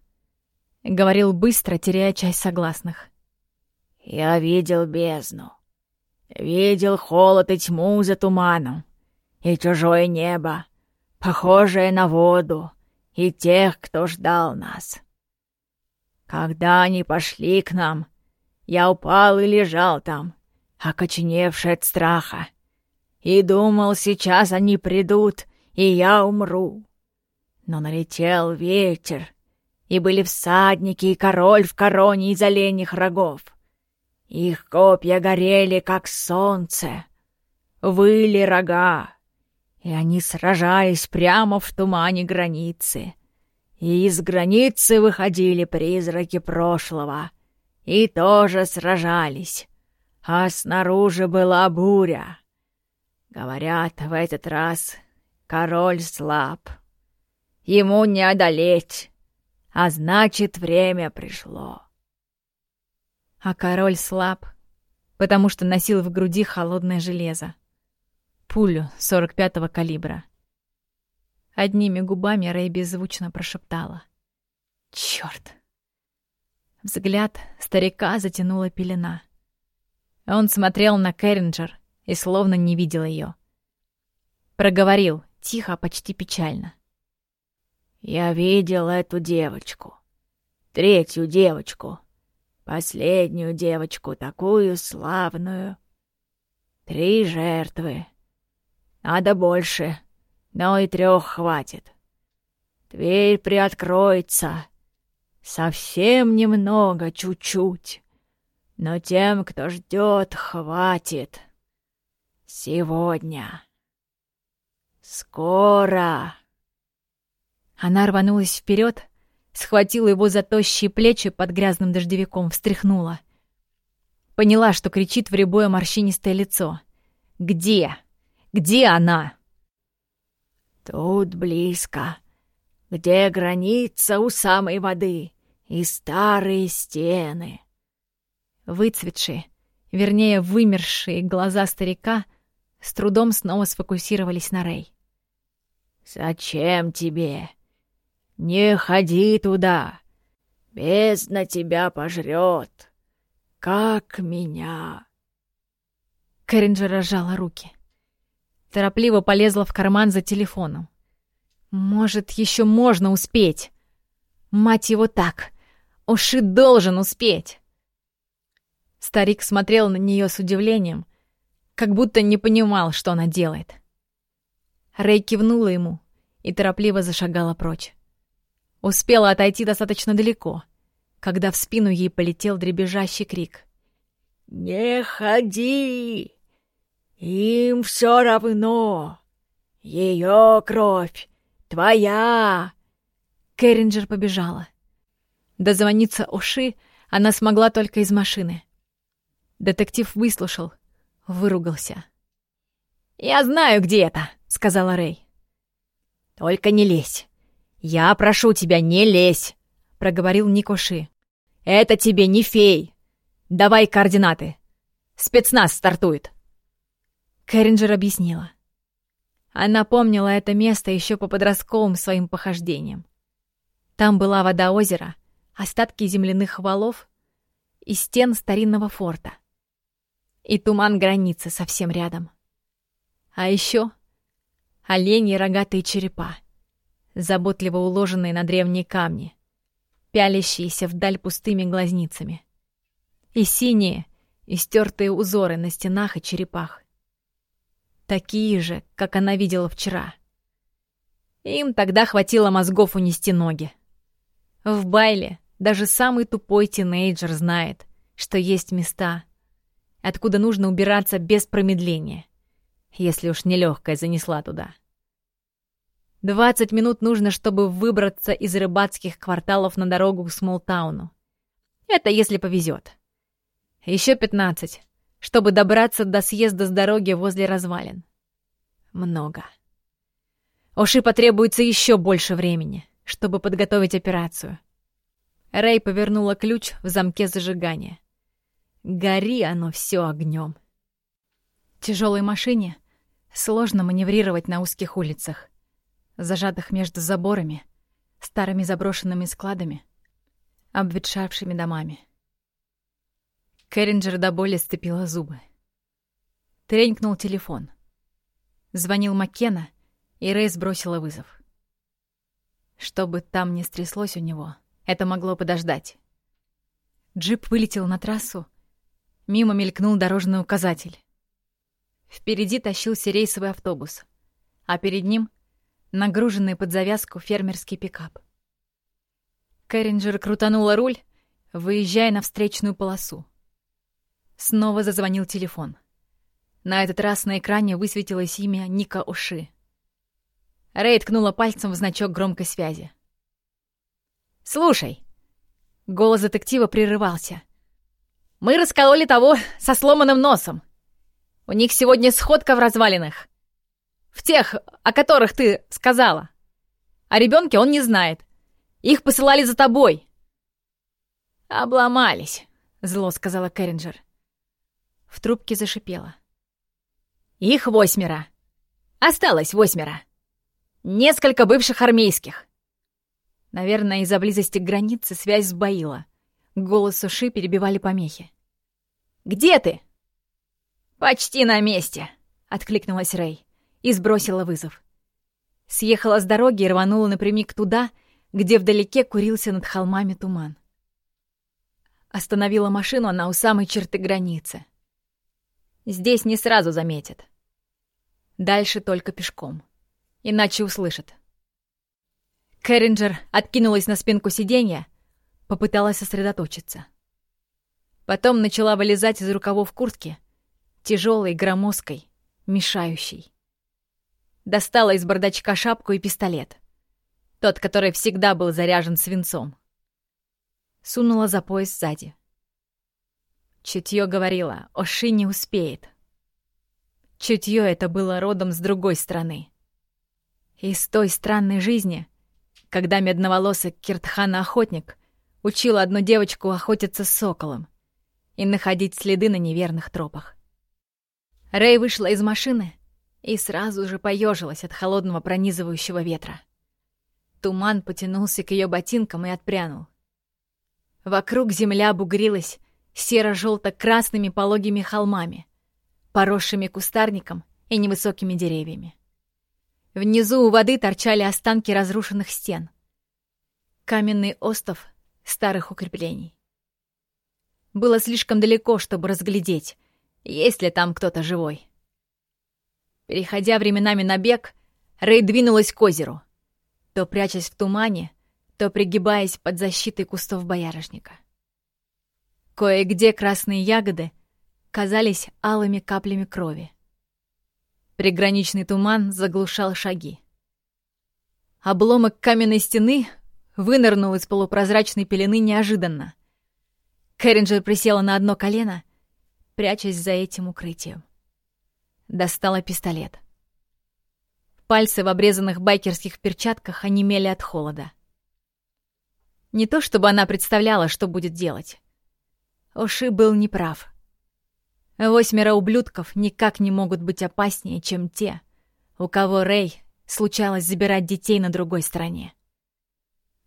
Говорил быстро, теряя часть согласных. Я видел бездну. Видел холод и тьму за туманом. И чужое небо, похожее на воду, и тех, кто ждал нас. Когда они пошли к нам, я упал и лежал там, окоченевший от страха. И думал, сейчас они придут, и я умру. Но налетел ветер, и были всадники и король в короне из оленьих рогов. Их копья горели, как солнце, выли рога, и они сражались прямо в тумане границы. И из границы выходили призраки прошлого — и тоже сражались, а снаружи была буря. Говорят, в этот раз король слаб. Ему не одолеть, а значит, время пришло. А король слаб, потому что носил в груди холодное железо. Пулю 45-го калибра. Одними губами Рэй беззвучно прошептала. «Чёрт!» Взгляд старика затянула пелена. Он смотрел на Кэрринджер и словно не видел ее. Проговорил, тихо, почти печально. «Я видел эту девочку. Третью девочку. Последнюю девочку, такую славную. Три жертвы. Надо больше, но и трех хватит. Дверь приоткроется, Совсем немного, чуть-чуть. Но тем, кто ждет, хватит. Сегодня. Скоро. Она рванулась вперед, схватила его за тощие плечи под грязным дождевиком, встряхнула. Поняла, что кричит в рябое морщинистое лицо. «Где? Где она?» «Тут близко», где граница у самой воды и старые стены. Выцветшие, вернее, вымершие глаза старика с трудом снова сфокусировались на Рэй. «Зачем тебе? Не ходи туда. Бездна тебя пожрет, как меня». Кэрринджер разжала руки. Торопливо полезла в карман за телефоном. Может, еще можно успеть. Мать его так. Уши должен успеть. Старик смотрел на нее с удивлением, как будто не понимал, что она делает. Рэй кивнула ему и торопливо зашагала прочь. Успела отойти достаточно далеко, когда в спину ей полетел дребезжащий крик. «Не ходи! Им все равно! Ее кровь Твоя! Кэрринджер побежала. Дозвониться Оши она смогла только из машины. Детектив выслушал, выругался. «Я знаю, где это», — сказала Рэй. «Только не лезь. Я прошу тебя, не лезь», — проговорил Никоши. «Это тебе не фей. Давай координаты. Спецназ стартует». Кэрринджер объяснила. Она помнила это место еще по подростковым своим похождениям. Там была вода озера, остатки земляных валов и стен старинного форта. И туман границы совсем рядом. А еще оленьи рогатые черепа, заботливо уложенные на древние камни, пялящиеся вдаль пустыми глазницами. И синие, истертые узоры на стенах и черепах. Такие же, как она видела вчера. Им тогда хватило мозгов унести ноги. В Байле даже самый тупой тинейджер знает, что есть места, откуда нужно убираться без промедления, если уж нелегкая занесла туда. Двадцать минут нужно, чтобы выбраться из рыбацких кварталов на дорогу к Смолтауну. Это если повезет. Еще пятнадцать, чтобы добраться до съезда с дороги возле развалин. Много. Оши потребуется еще больше времени чтобы подготовить операцию. Рэй повернула ключ в замке зажигания. Гори оно все огнем. Тяжелой машине сложно маневрировать на узких улицах, зажатых между заборами, старыми заброшенными складами, обветшавшими домами. Кэрринджер до боли сцепила зубы. Тренькнул телефон. Звонил Маккена, и Рэй сбросила вызов. Что бы там ни стряслось у него, это могло подождать. Джип вылетел на трассу. Мимо мелькнул дорожный указатель. Впереди тащился рейсовый автобус, а перед ним — нагруженный под завязку фермерский пикап. Кэрринджер крутанула руль, выезжая на встречную полосу. Снова зазвонил телефон. На этот раз на экране высветилось имя Ника Уши. Рэй ткнула пальцем в значок громкой связи. «Слушай!» Голос детектива прерывался. «Мы раскололи того со сломанным носом. У них сегодня сходка в развалинах. В тех, о которых ты сказала. О ребенке он не знает. Их посылали за тобой». «Обломались», — зло сказала Кэрринджер. В трубке зашипела. «Их восьмеро. Осталось восьмеро». Несколько бывших армейских. Наверное, из-за близости к границе связь сбоила. Голос Суши перебивали помехи. «Где ты?» «Почти на месте», — откликнулась Рэй и сбросила вызов. Съехала с дороги и рванула напрямик туда, где вдалеке курился над холмами туман. Остановила машину она у самой черты границы. Здесь не сразу заметят. Дальше только пешком иначе услышат. Кэрринджер откинулась на спинку сиденья, попыталась сосредоточиться. Потом начала вылезать из рукавов куртки, тяжелой, громоздкой, мешающей. Достала из бардачка шапку и пистолет. Тот, который всегда был заряжен свинцом. Сунула за пояс сзади. Чутье говорила, Оши не успеет. Чутье это было родом с другой стороны. Из той странной жизни, когда медноволосый Киртхан-охотник учил одну девочку охотиться с соколом и находить следы на неверных тропах. Рэй вышла из машины и сразу же поежилась от холодного пронизывающего ветра. Туман потянулся к ее ботинкам и отпрянул. Вокруг земля бугрилась серо-желто-красными пологими холмами, поросшими кустарником и невысокими деревьями. Внизу у воды торчали останки разрушенных стен. Каменный остов старых укреплений. Было слишком далеко, чтобы разглядеть, есть ли там кто-то живой. Переходя временами на бег, Рэй двинулась к озеру, то прячась в тумане, то пригибаясь под защитой кустов боярышника. Кое-где красные ягоды казались алыми каплями крови. Приграничный туман заглушал шаги. Обломок каменной стены вынырнул из полупрозрачной пелены неожиданно. Кэрринджер присела на одно колено, прячась за этим укрытием. Достала пистолет. Пальцы в обрезанных байкерских перчатках онемели от холода. Не то чтобы она представляла, что будет делать. Оши был неправ. Восьмеро ублюдков никак не могут быть опаснее, чем те, у кого Рэй случалось забирать детей на другой стороне.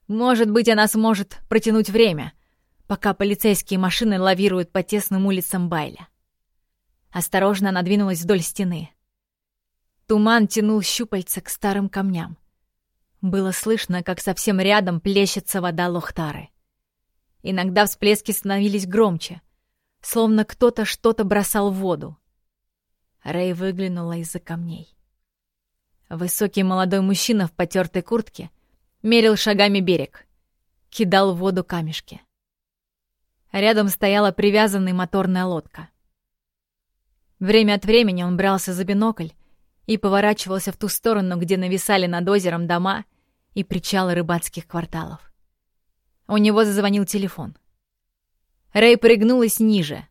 Может быть, она сможет протянуть время, пока полицейские машины лавируют по тесным улицам Байля. Осторожно она двинулась вдоль стены. Туман тянул щупальца к старым камням. Было слышно, как совсем рядом плещется вода Лохтары. Иногда всплески становились громче, словно кто-то что-то бросал в воду. Рэй выглянула из-за камней. Высокий молодой мужчина в потертой куртке мерил шагами берег, кидал в воду камешки. Рядом стояла привязанная моторная лодка. Время от времени он брался за бинокль и поворачивался в ту сторону, где нависали над озером дома и причалы рыбацких кварталов. У него зазвонил телефон. Рэй пригнулась ниже,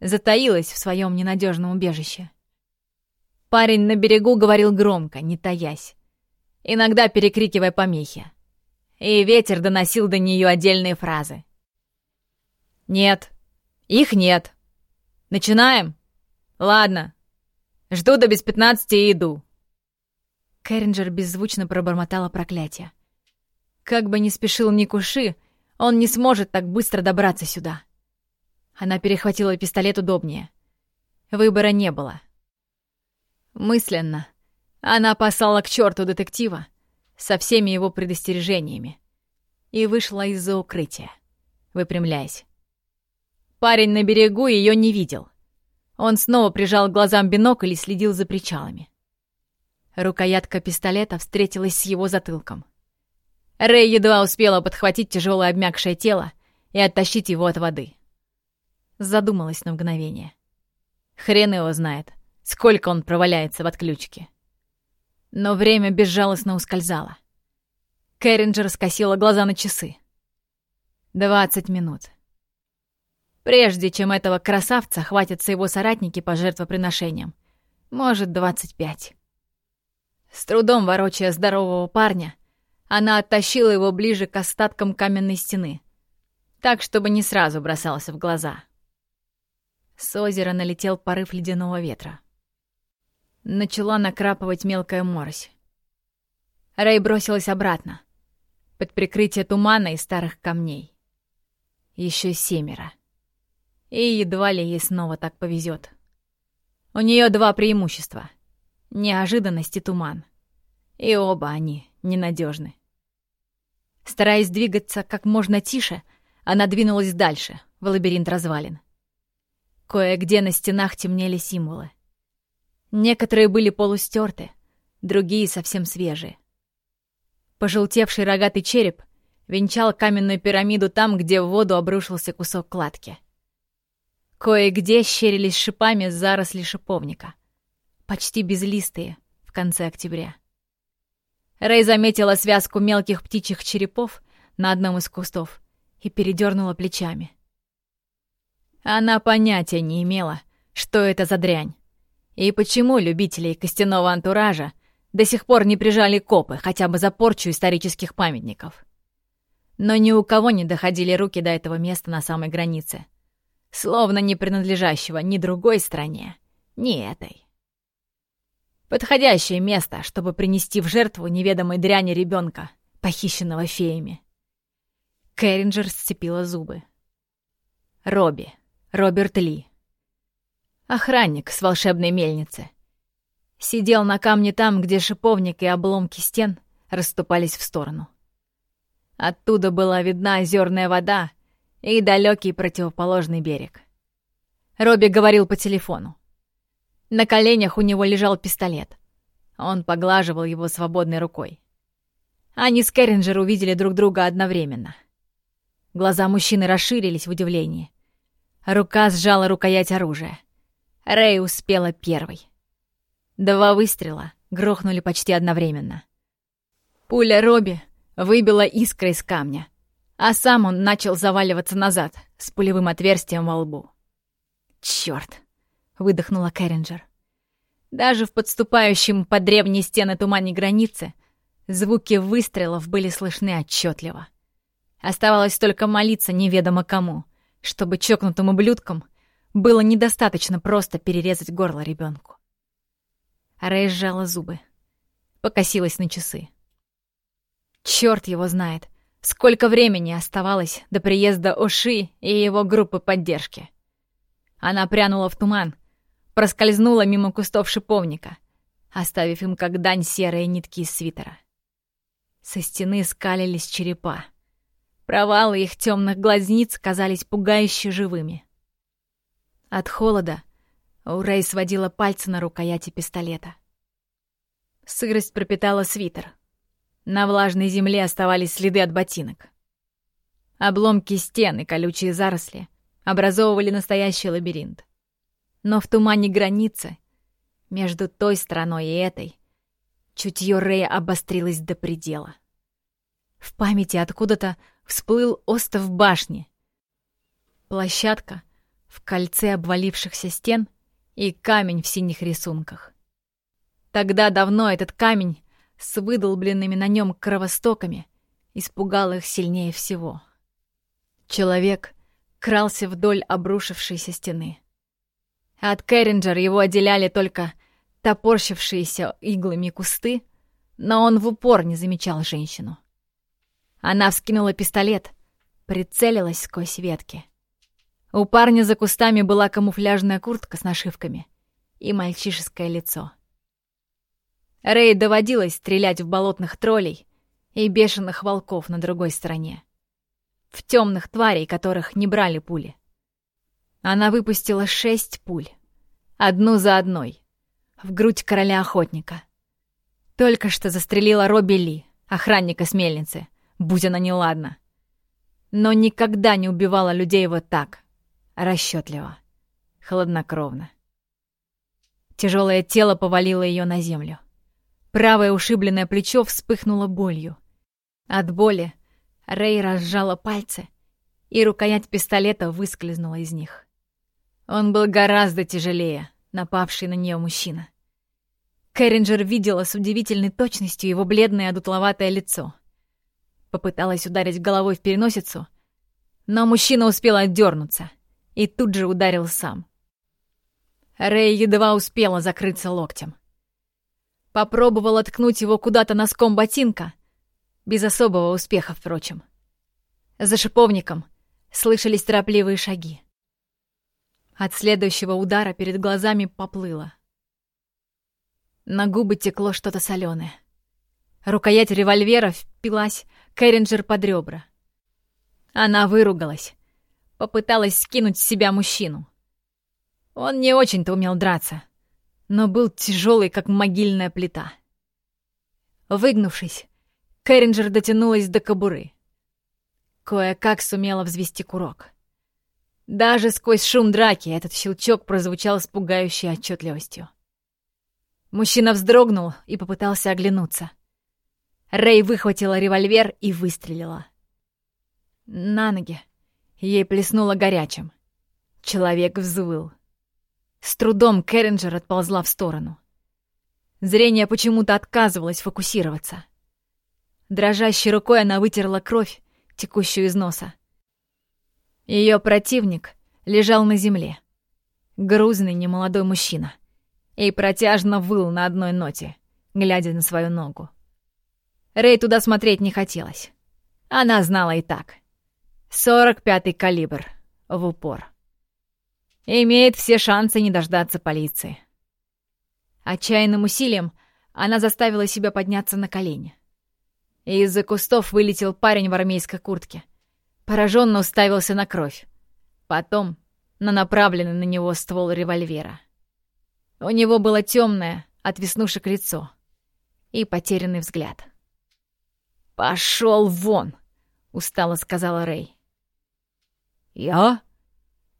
затаилась в своем ненадежном убежище. Парень на берегу говорил громко, не таясь, иногда перекрикивая помехи. И ветер доносил до нее отдельные фразы. «Нет, их нет. Начинаем? Ладно. Жду до без пятнадцати и иду». Кэрринджер беззвучно пробормотала проклятие. Как бы ни спешил Никуши, он не сможет так быстро добраться сюда. Она перехватила пистолет удобнее. Выбора не было. Мысленно она послала к черту детектива со всеми его предостережениями и вышла из-за укрытия, выпрямляясь. Парень на берегу ее не видел. Он снова прижал глазам бинокль и следил за причалами. Рукоятка пистолета встретилась с его затылком — Рэй едва успела подхватить тяжелое обмякшее тело и оттащить его от воды. Задумалась на мгновение. Хрен его знает, сколько он проваляется в отключке. Но время безжалостно ускользало. Кэрринджер скосила глаза на часы. Двадцать минут. Прежде чем этого красавца хватятся его соратники по жертвоприношениям, может, двадцать пять. С трудом ворочая здорового парня, она оттащила его ближе к остаткам каменной стены, так, чтобы не сразу бросался в глаза. С озера налетел порыв ледяного ветра. Начала накрапывать мелкая морось. Рэй бросилась обратно, под прикрытие тумана и старых камней. Еще семеро. И едва ли ей снова так повезет. У нее два преимущества — неожиданность и туман. И оба они ненадежны. Стараясь двигаться как можно тише, она двинулась дальше, в лабиринт развалин. Кое-где на стенах темнели символы. Некоторые были полустерты, другие совсем свежие. Пожелтевший рогатый череп венчал каменную пирамиду там, где в воду обрушился кусок кладки. Кое-где щерились шипами заросли шиповника, почти безлистые в конце октября. Рэй заметила связку мелких птичьих черепов на одном из кустов и передернула плечами. Она понятия не имела, что это за дрянь, и почему любителей костяного антуража до сих пор не прижали копы хотя бы за порчу исторических памятников. Но ни у кого не доходили руки до этого места на самой границе, словно не принадлежащего ни другой стране, ни этой. Подходящее место, чтобы принести в жертву неведомой дряни ребенка, похищенного феями. Кэрринджер сцепила зубы. Робби. Роберт Ли. Охранник с волшебной мельницы. Сидел на камне там, где шиповник и обломки стен расступались в сторону. Оттуда была видна озерная вода и далекий противоположный берег. Робби говорил по телефону. На коленях у него лежал пистолет. Он поглаживал его свободной рукой. Они с Керринджер увидели друг друга одновременно. Глаза мужчины расширились в удивлении. Рука сжала рукоять оружия. Рэй успела первой. Два выстрела грохнули почти одновременно. Пуля Робби выбило искры из камня, а сам он начал заваливаться назад с пулевым отверстием во лбу. «Чёрт!» — выдохнула Кэрринджер. Даже в подступающем под древние стены тумане границы звуки выстрелов были слышны отчетливо. Оставалось только молиться неведомо кому, чтобы чокнутым ублюдкам было недостаточно просто перерезать горло ребенку. Рэй сжала зубы, покосилась на часы. Черт его знает, сколько времени оставалось до приезда Оши и его группы поддержки. Она прянула в туман, проскользнула мимо кустов шиповника, оставив им как дань серые нитки из свитера. Со стены скалились черепа. Провалы их темных глазниц казались пугающе живыми. От холода у Рэй сводила пальцы на рукояти пистолета. Сырость пропитала свитер. На влажной земле оставались следы от ботинок. Обломки стен и колючие заросли образовывали настоящий лабиринт. Но в тумане границы, между той стороной и этой, чутье Рэя обострилось до предела. В памяти откуда-то всплыл остов башни. Площадка в кольце обвалившихся стен и камень в синих рисунках. Тогда давно этот камень с выдолбленными на нем кровостоками испугал их сильнее всего. Человек крался вдоль обрушившейся стены. От Кэрринджер его отделяли только топорщившиеся иглами кусты, но он в упор не замечал женщину. Она вскинула пистолет, прицелилась сквозь ветки. У парня за кустами была камуфляжная куртка с нашивками и мальчишеское лицо. Рэй доводилось стрелять в болотных троллей и бешеных волков на другой стороне. В темных тварей, которых не брали пули. Она выпустила шесть пуль. Одну за одной. В грудь короля-охотника. Только что застрелила Робби Ли, охранника с мельницы, будь она неладна. Но никогда не убивала людей вот так. Расчетливо. Хладнокровно. Тяжелое тело повалило ее на землю. Правое ушибленное плечо вспыхнуло болью. От боли Рэй разжала пальцы, и рукоять пистолета выскользнула из них. Он был гораздо тяжелее, напавший на нее мужчина. Кэрринджер видела с удивительной точностью его бледное одутловатое лицо. Попыталась ударить головой в переносицу, но мужчина успел отдернуться и тут же ударил сам. Рэй едва успела закрыться локтем. Попробовала ткнуть его куда-то носком ботинка. Без особого успеха, впрочем. За шиповником слышались торопливые шаги. От следующего удара перед глазами поплыло. На губы текло что-то соленое. Рукоять револьвера впилась Кэрринджер под ребра. Она выругалась. Попыталась скинуть с себя мужчину. Он не очень-то умел драться но был тяжелый, как могильная плита. Выгнувшись, Кэрринджер дотянулась до кобуры. Кое-как сумела взвести курок. Даже сквозь шум драки этот щелчок прозвучал с пугающей отчетливостью. Мужчина вздрогнул и попытался оглянуться. Рэй выхватила револьвер и выстрелила. На ноги. Ей плеснуло горячим. Человек взвыл. С трудом Керринджер отползла в сторону. Зрение почему-то отказывалось фокусироваться. Дрожащей рукой она вытерла кровь, текущую из носа. Ее противник лежал на земле. Грузный немолодой мужчина. И протяжно выл на одной ноте, глядя на свою ногу. Рэй туда смотреть не хотелось. Она знала и так. Сорок пятый калибр. В упор. Имеет все шансы не дождаться полиции. Отчаянным усилием она заставила себя подняться на колени. Из-за кустов вылетел парень в армейской куртке. Пораженно уставился на кровь. Потом на направленный на него ствол револьвера. У него было темное, от веснушек лицо и потерянный взгляд. «Пошел вон!» — устало сказала Рэй. «Я?»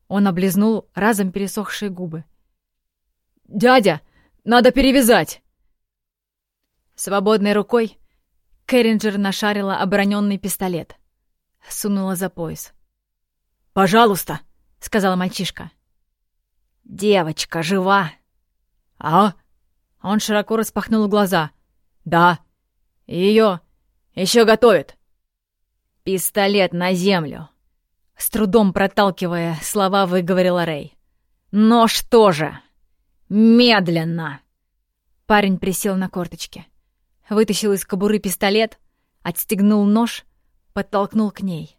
Он облизнул разом пересохшие губы. «Дядя, надо перевязать!» Свободной рукой Кэрринджер нашарила обороненный пистолет. Сунула за пояс. «Пожалуйста», — сказала мальчишка. «Девочка жива!» «А?» Он широко распахнул глаза. «Да. Ее еще готовят». «Пистолет на землю!» С трудом проталкивая слова, выговорила Рэй. «Нож тоже! Медленно!» Парень присел на корточки. Вытащил из кобуры пистолет, отстегнул нож, подтолкнул к ней.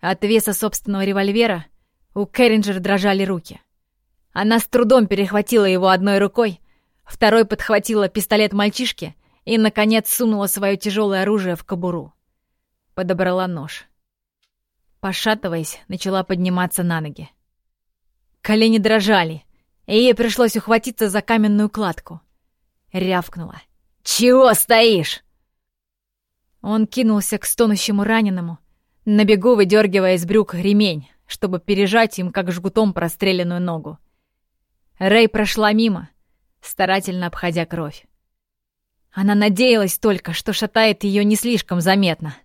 От веса собственного револьвера у Керринджер дрожали руки. Она с трудом перехватила его одной рукой, второй подхватила пистолет мальчишки и, наконец, сунула свое тяжелое оружие в кобуру. Подобрала нож. Пошатываясь, начала подниматься на ноги. Колени дрожали, и ей пришлось ухватиться за каменную кладку. Рявкнула. «Чего стоишь?» Он кинулся к стонущему раненому, на бегу выдергивая из брюк ремень, чтобы пережать им, как жгутом, простреленную ногу. Рэй прошла мимо, старательно обходя кровь. Она надеялась только, что шатает ее не слишком заметно.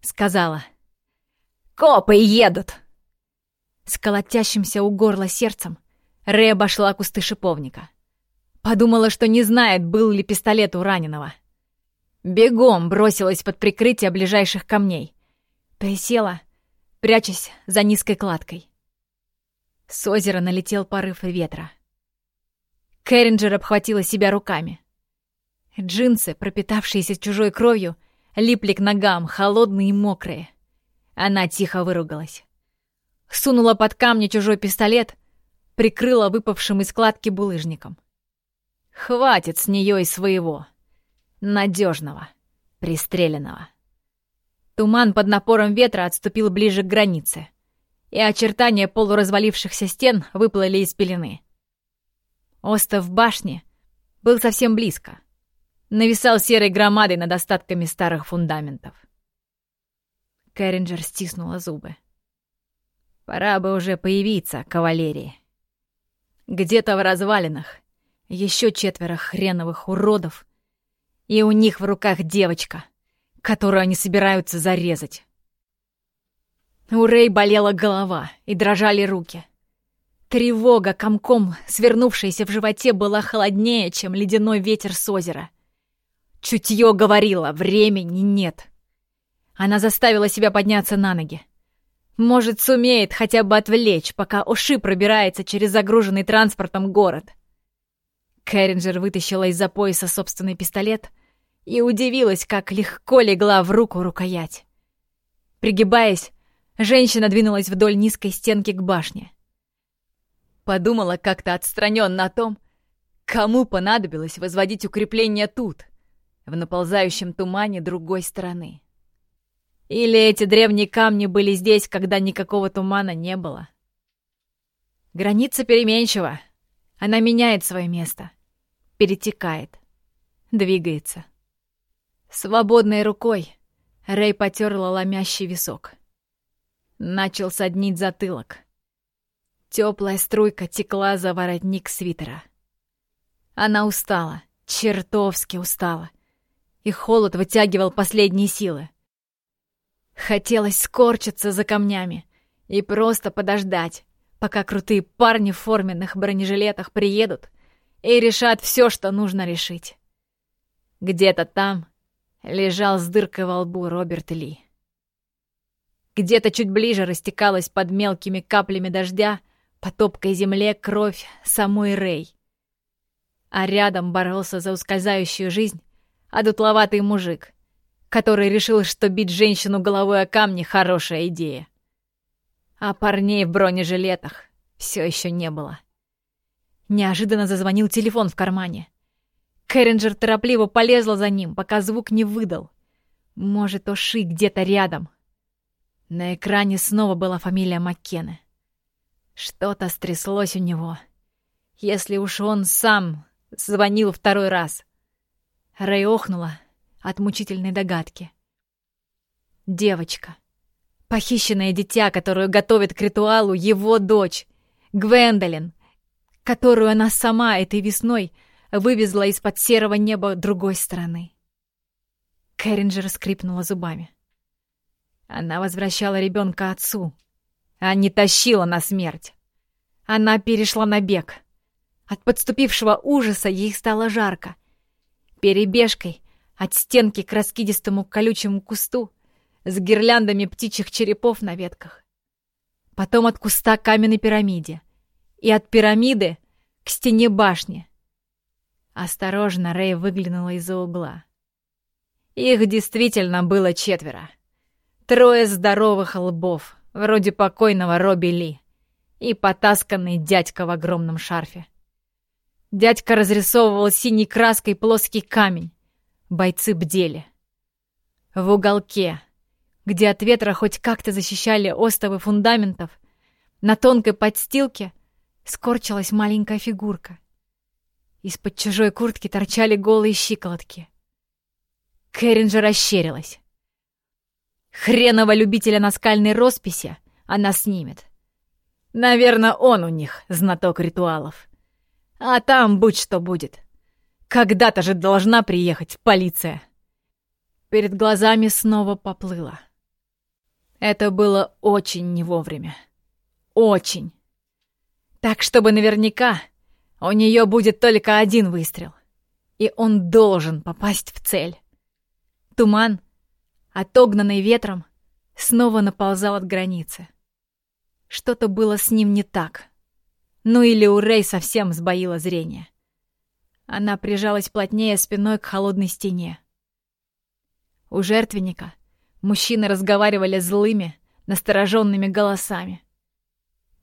Сказала. «Копы едут!» С колотящимся у горла сердцем Рэй обошла кусты шиповника. Подумала, что не знает, был ли пистолет у раненого. Бегом бросилась под прикрытие ближайших камней. Присела, прячась за низкой кладкой. С озера налетел порыв ветра. Кэрринджер обхватила себя руками. Джинсы, пропитавшиеся чужой кровью, липли к ногам, холодные и мокрые. Она тихо выругалась. Сунула под камни чужой пистолет, прикрыла выпавшим из складки булыжником. Хватит с нее и своего. Надежного, пристреленного. Туман под напором ветра отступил ближе к границе, и очертания полуразвалившихся стен выплыли из пелены. Остов башни был совсем близко. Нависал серой громадой над остатками старых фундаментов. Кэрринджер стиснула зубы. Пора бы уже появиться, кавалерии. Где-то в развалинах еще четверо хреновых уродов, и у них в руках девочка, которую они собираются зарезать. У Рэй болела голова и дрожали руки. Тревога комком, свернувшаяся в животе, была холоднее, чем ледяной ветер с озера. Чутье говорило, времени нет. Она заставила себя подняться на ноги. Может, сумеет хотя бы отвлечь, пока Оши пробирается через загруженный транспортом город. Кэрринджер вытащила из-за пояса собственный пистолет и удивилась, как легко легла в руку рукоять. Пригибаясь, женщина двинулась вдоль низкой стенки к башне. Подумала как-то отстраненно о том, кому понадобилось возводить укрепление тут, в наползающем тумане другой стороны. Или эти древние камни были здесь, когда никакого тумана не было? Граница переменчива. Она меняет свое место. Перетекает. Двигается. Свободной рукой Рэй потерла ломящий висок. Начал соднить затылок. Теплая струйка текла за воротник свитера. Она устала, чертовски устала. И холод вытягивал последние силы. Хотелось скорчиться за камнями и просто подождать, пока крутые парни в форменных бронежилетах приедут и решат все, что нужно решить. Где-то там лежал с дыркой во лбу Роберт Ли. Где-то чуть ближе растекалась под мелкими каплями дождя по топкой земле кровь самой Рэй. А рядом боролся за ускользающую жизнь одутловатый мужик, который решил, что бить женщину головой о камни — хорошая идея. А парней в бронежилетах все еще не было. Неожиданно зазвонил телефон в кармане. Кэрринджер торопливо полезла за ним, пока звук не выдал. Может, Оши где-то рядом. На экране снова была фамилия Маккены. Что-то стряслось у него. Если уж он сам звонил второй раз. Рэй охнула от мучительной догадки. Девочка. Похищенное дитя, которую готовит к ритуалу его дочь, Гвендолин, которую она сама этой весной вывезла из-под серого неба другой стороны. Кэрринджер скрипнула зубами. Она возвращала ребенка отцу, а не тащила на смерть. Она перешла на бег. От подступившего ужаса ей стало жарко. Перебежкой от стенки к раскидистому колючему кусту с гирляндами птичьих черепов на ветках. Потом от куста к каменной пирамиде. И от пирамиды к стене башни. Осторожно Рэй выглянула из-за угла. Их действительно было четверо. Трое здоровых лбов, вроде покойного Робби Ли, и потасканный дядька в огромном шарфе. Дядька разрисовывал синей краской плоский камень. Бойцы бдели. В уголке, где от ветра хоть как-то защищали остовы фундаментов, на тонкой подстилке скорчилась маленькая фигурка. Из-под чужой куртки торчали голые щиколотки. Кэрин же расщерилась. Хренового любителя наскальной росписи она снимет. Наверное, он у них знаток ритуалов. А там будь что будет. Когда-то же должна приехать полиция. Перед глазами снова поплыло. Это было очень не вовремя. Очень. Так, чтобы наверняка у нее будет только один выстрел. И он должен попасть в цель. Туман, отогнанный ветром, снова наползал от границы. Что-то было с ним не так. Ну или у Рэй совсем сбоило зрение. Она прижалась плотнее спиной к холодной стене. У жертвенника мужчины разговаривали злыми, настороженными голосами.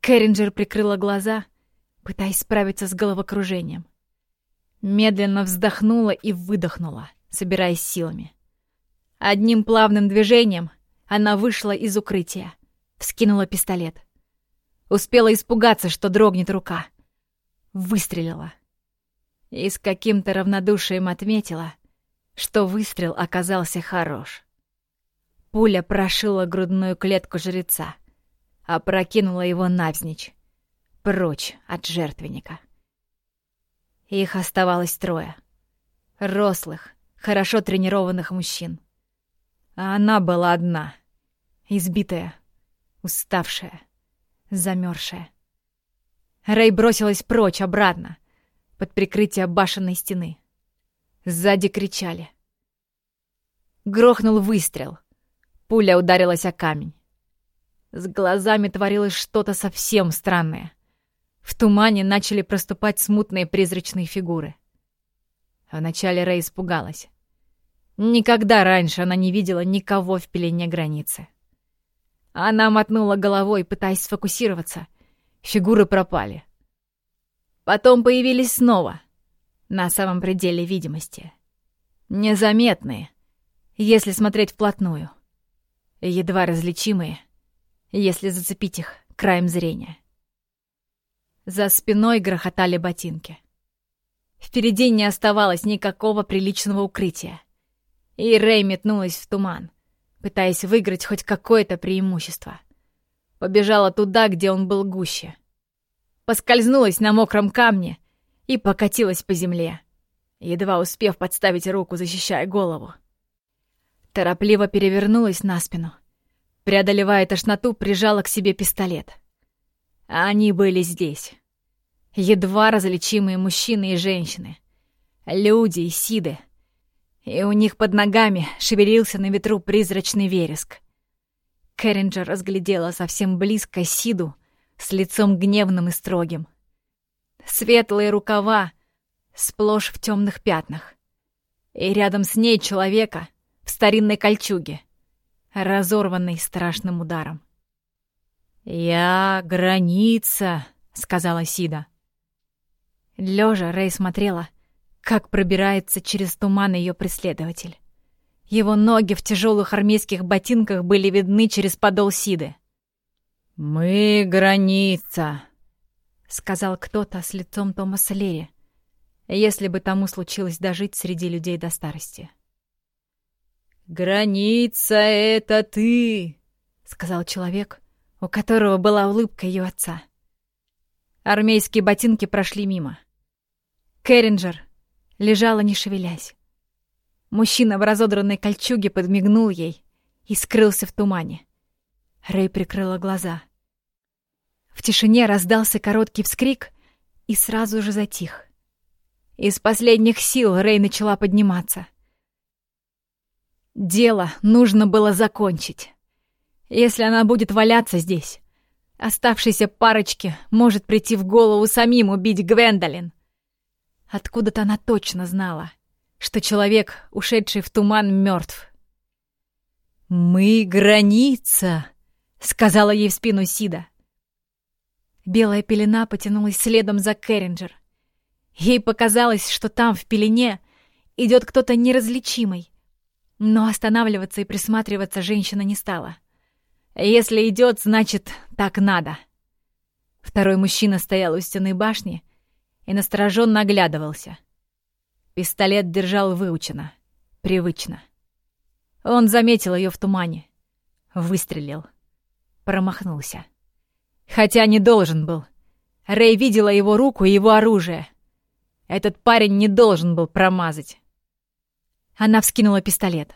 Кэрринджер прикрыла глаза, пытаясь справиться с головокружением. Медленно вздохнула и выдохнула, собираясь силами. Одним плавным движением она вышла из укрытия, вскинула пистолет. Успела испугаться, что дрогнет рука. Выстрелила. И с каким-то равнодушием отметила, что выстрел оказался хорош. Пуля прошила грудную клетку жреца, опрокинула его навзничь, прочь от жертвенника. Их оставалось трое. Рослых, хорошо тренированных мужчин. А она была одна, избитая, уставшая, замерзшая. Рэй бросилась прочь, обратно, под прикрытие башенной стены. Сзади кричали. Грохнул выстрел. Пуля ударилась о камень. С глазами творилось что-то совсем странное. В тумане начали проступать смутные призрачные фигуры. Вначале Рэй испугалась. Никогда раньше она не видела никого в пелене границы. Она мотнула головой, пытаясь сфокусироваться. Фигуры пропали. Потом появились снова, на самом пределе видимости. Незаметные, если смотреть вплотную. Едва различимые, если зацепить их краем зрения. За спиной грохотали ботинки. Впереди не оставалось никакого приличного укрытия. И Рэй метнулась в туман пытаясь выиграть хоть какое-то преимущество. Побежала туда, где он был гуще. Поскользнулась на мокром камне и покатилась по земле, едва успев подставить руку, защищая голову. Торопливо перевернулась на спину. Преодолевая тошноту, прижала к себе пистолет. Они были здесь. Едва различимые мужчины и женщины. Люди и сиды — и у них под ногами шевелился на ветру призрачный вереск. Кэрринджер разглядела совсем близко Сиду с лицом гневным и строгим. Светлые рукава сплошь в темных пятнах. И рядом с ней человека в старинной кольчуге, разорванной страшным ударом. «Я граница», — сказала Сида. Лежа Рэй смотрела, как пробирается через туман ее преследователь. Его ноги в тяжелых армейских ботинках были видны через подол Сиды. «Мы граница», — сказал кто-то с лицом Томаса Лерри, если бы тому случилось дожить среди людей до старости. «Граница — это ты», — сказал человек, у которого была улыбка ее отца. Армейские ботинки прошли мимо. Керринджер лежала не шевелясь. Мужчина в разодранной кольчуге подмигнул ей и скрылся в тумане. Рэй прикрыла глаза. В тишине раздался короткий вскрик и сразу же затих. Из последних сил Рэй начала подниматься. Дело нужно было закончить. Если она будет валяться здесь, оставшейся парочке может прийти в голову самим убить Гвендолин. Откуда-то она точно знала, что человек, ушедший в туман, мертв. «Мы — граница!» — сказала ей в спину Сида. Белая пелена потянулась следом за Керринджер. Ей показалось, что там, в пелене, идет кто-то неразличимый. Но останавливаться и присматриваться женщина не стала. Если идет, значит, так надо. Второй мужчина стоял у стены башни и настороженно оглядывался. Пистолет держал выучено, привычно. Он заметил ее в тумане. Выстрелил. Промахнулся. Хотя не должен был. Рэй видела его руку и его оружие. Этот парень не должен был промазать. Она вскинула пистолет.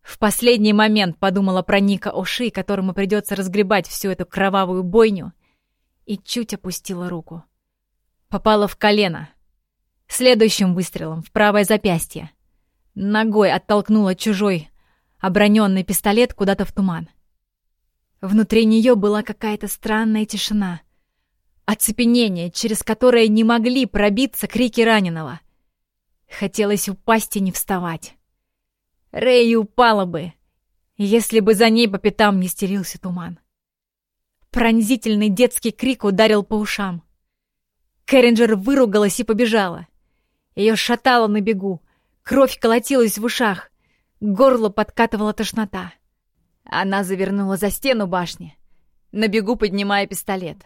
В последний момент подумала про Ника Оши, которому придется разгребать всю эту кровавую бойню, и чуть опустила руку. Попала в колено. Следующим выстрелом в правое запястье. Ногой оттолкнула чужой, оброненный пистолет куда-то в туман. Внутри нее была какая-то странная тишина. Оцепенение, через которое не могли пробиться крики раненого. Хотелось упасть и не вставать. Рэй упала бы, если бы за ней по пятам не стерился туман. Пронзительный детский крик ударил по ушам. Кэрринджер выругалась и побежала. Ее шатало на бегу, кровь колотилась в ушах, горло подкатывала тошнота. Она завернула за стену башни, на бегу поднимая пистолет.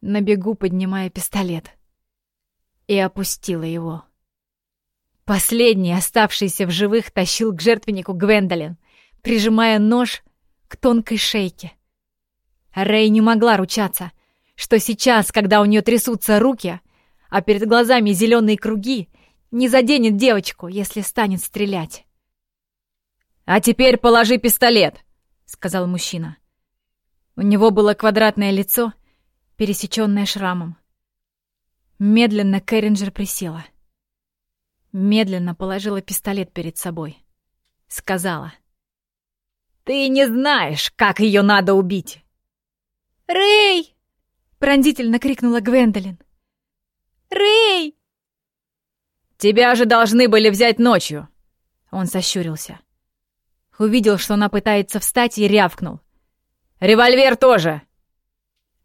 На бегу поднимая пистолет. И опустила его. Последний, оставшийся в живых, тащил к жертвеннику Гвендолин, прижимая нож к тонкой шейке. Рэй не могла ручаться, что сейчас, когда у нее трясутся руки, а перед глазами зеленые круги, не заденет девочку, если станет стрелять. «А теперь положи пистолет», — сказал мужчина. У него было квадратное лицо, пересеченное шрамом. Медленно Кэрринджер присела. Медленно положила пистолет перед собой. Сказала. «Ты не знаешь, как ее надо убить!» «Рэй!» — пронзительно крикнула Гвендолин. «Рэй!» «Тебя же должны были взять ночью!» Он сощурился. Увидел, что она пытается встать, и рявкнул. «Револьвер тоже!»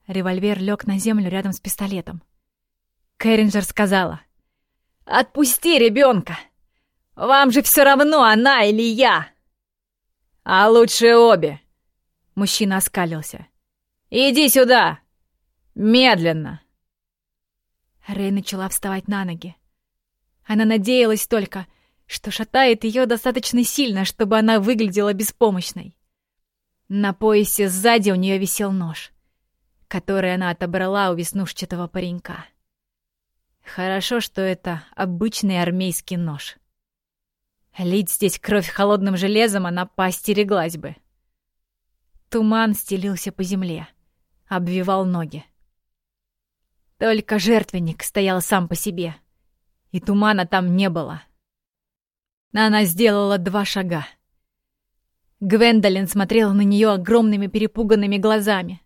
Револьвер лег на землю рядом с пистолетом. Кэрринджер сказала. Отпусти ребенка! Вам же все равно, она или я!» «А лучше обе!» Мужчина оскалился. «Иди сюда! Медленно!» Рэй начала вставать на ноги. Она надеялась только, что шатает ее достаточно сильно, чтобы она выглядела беспомощной. На поясе сзади у нее висел нож, который она отобрала у веснушчатого паренька. Хорошо, что это обычный армейский нож. Лить здесь кровь холодным железом она поостереглась бы. Туман стелился по земле, обвивал ноги. Только жертвенник стоял сам по себе, и тумана там не было. Она сделала два шага. Гвендолин смотрела на нее огромными перепуганными глазами.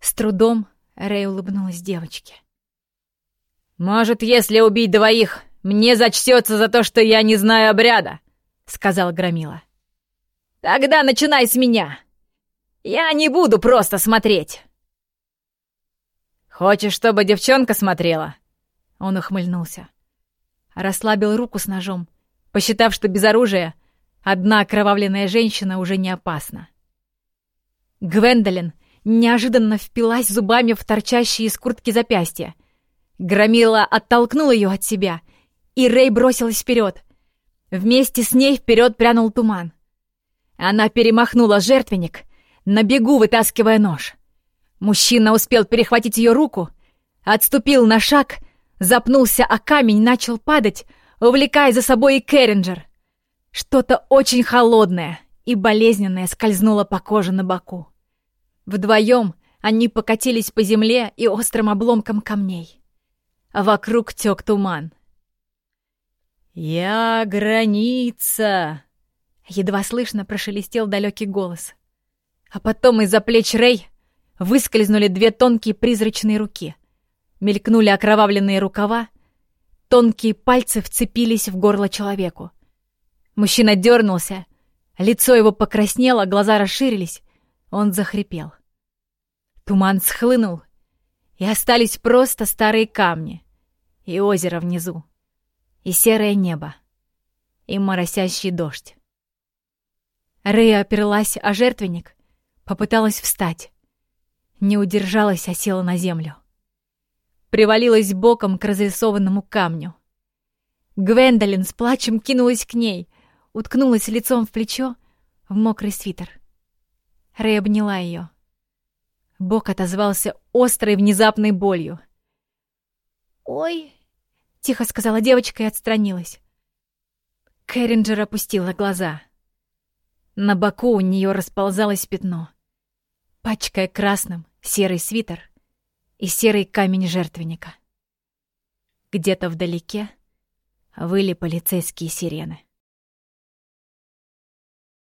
С трудом Рэй улыбнулась девочке. «Может, если убить двоих, мне зачтется за то, что я не знаю обряда», — сказал Громила. «Тогда начинай с меня. Я не буду просто смотреть». «Хочешь, чтобы девчонка смотрела?» Он ухмыльнулся. Расслабил руку с ножом, посчитав, что без оружия одна окровавленная женщина уже не опасна. Гвендолин неожиданно впилась зубами в торчащие из куртки запястья — Громила оттолкнул ее от себя, и Рэй бросилась вперед. Вместе с ней вперед прянул туман. Она перемахнула жертвенник, на бегу вытаскивая нож. Мужчина успел перехватить ее руку, отступил на шаг, запнулся о камень, начал падать, увлекая за собой и Керринджер. Что-то очень холодное и болезненное скользнуло по коже на боку. Вдвоем они покатились по земле и острым обломкам камней. Вокруг тек туман. «Я граница!» Едва слышно прошелестел далекий голос. А потом из-за плеч Рэй выскользнули две тонкие призрачные руки. Мелькнули окровавленные рукава, тонкие пальцы вцепились в горло человеку. Мужчина дернулся, лицо его покраснело, глаза расширились, он захрипел. Туман схлынул, и остались просто старые камни, и озеро внизу, и серое небо, и моросящий дождь. Рэя оперлась о жертвенник, попыталась встать. Не удержалась, а села на землю. Привалилась боком к разрисованному камню. Гвендолин с плачем кинулась к ней, уткнулась лицом в плечо, в мокрый свитер. Рэй обняла ее. Бок отозвался острой внезапной болью. «Ой!» — тихо сказала девочка и отстранилась. Кэрринджер опустила глаза. На боку у нее расползалось пятно, пачкая красным серый свитер и серый камень жертвенника. Где-то вдалеке выли полицейские сирены.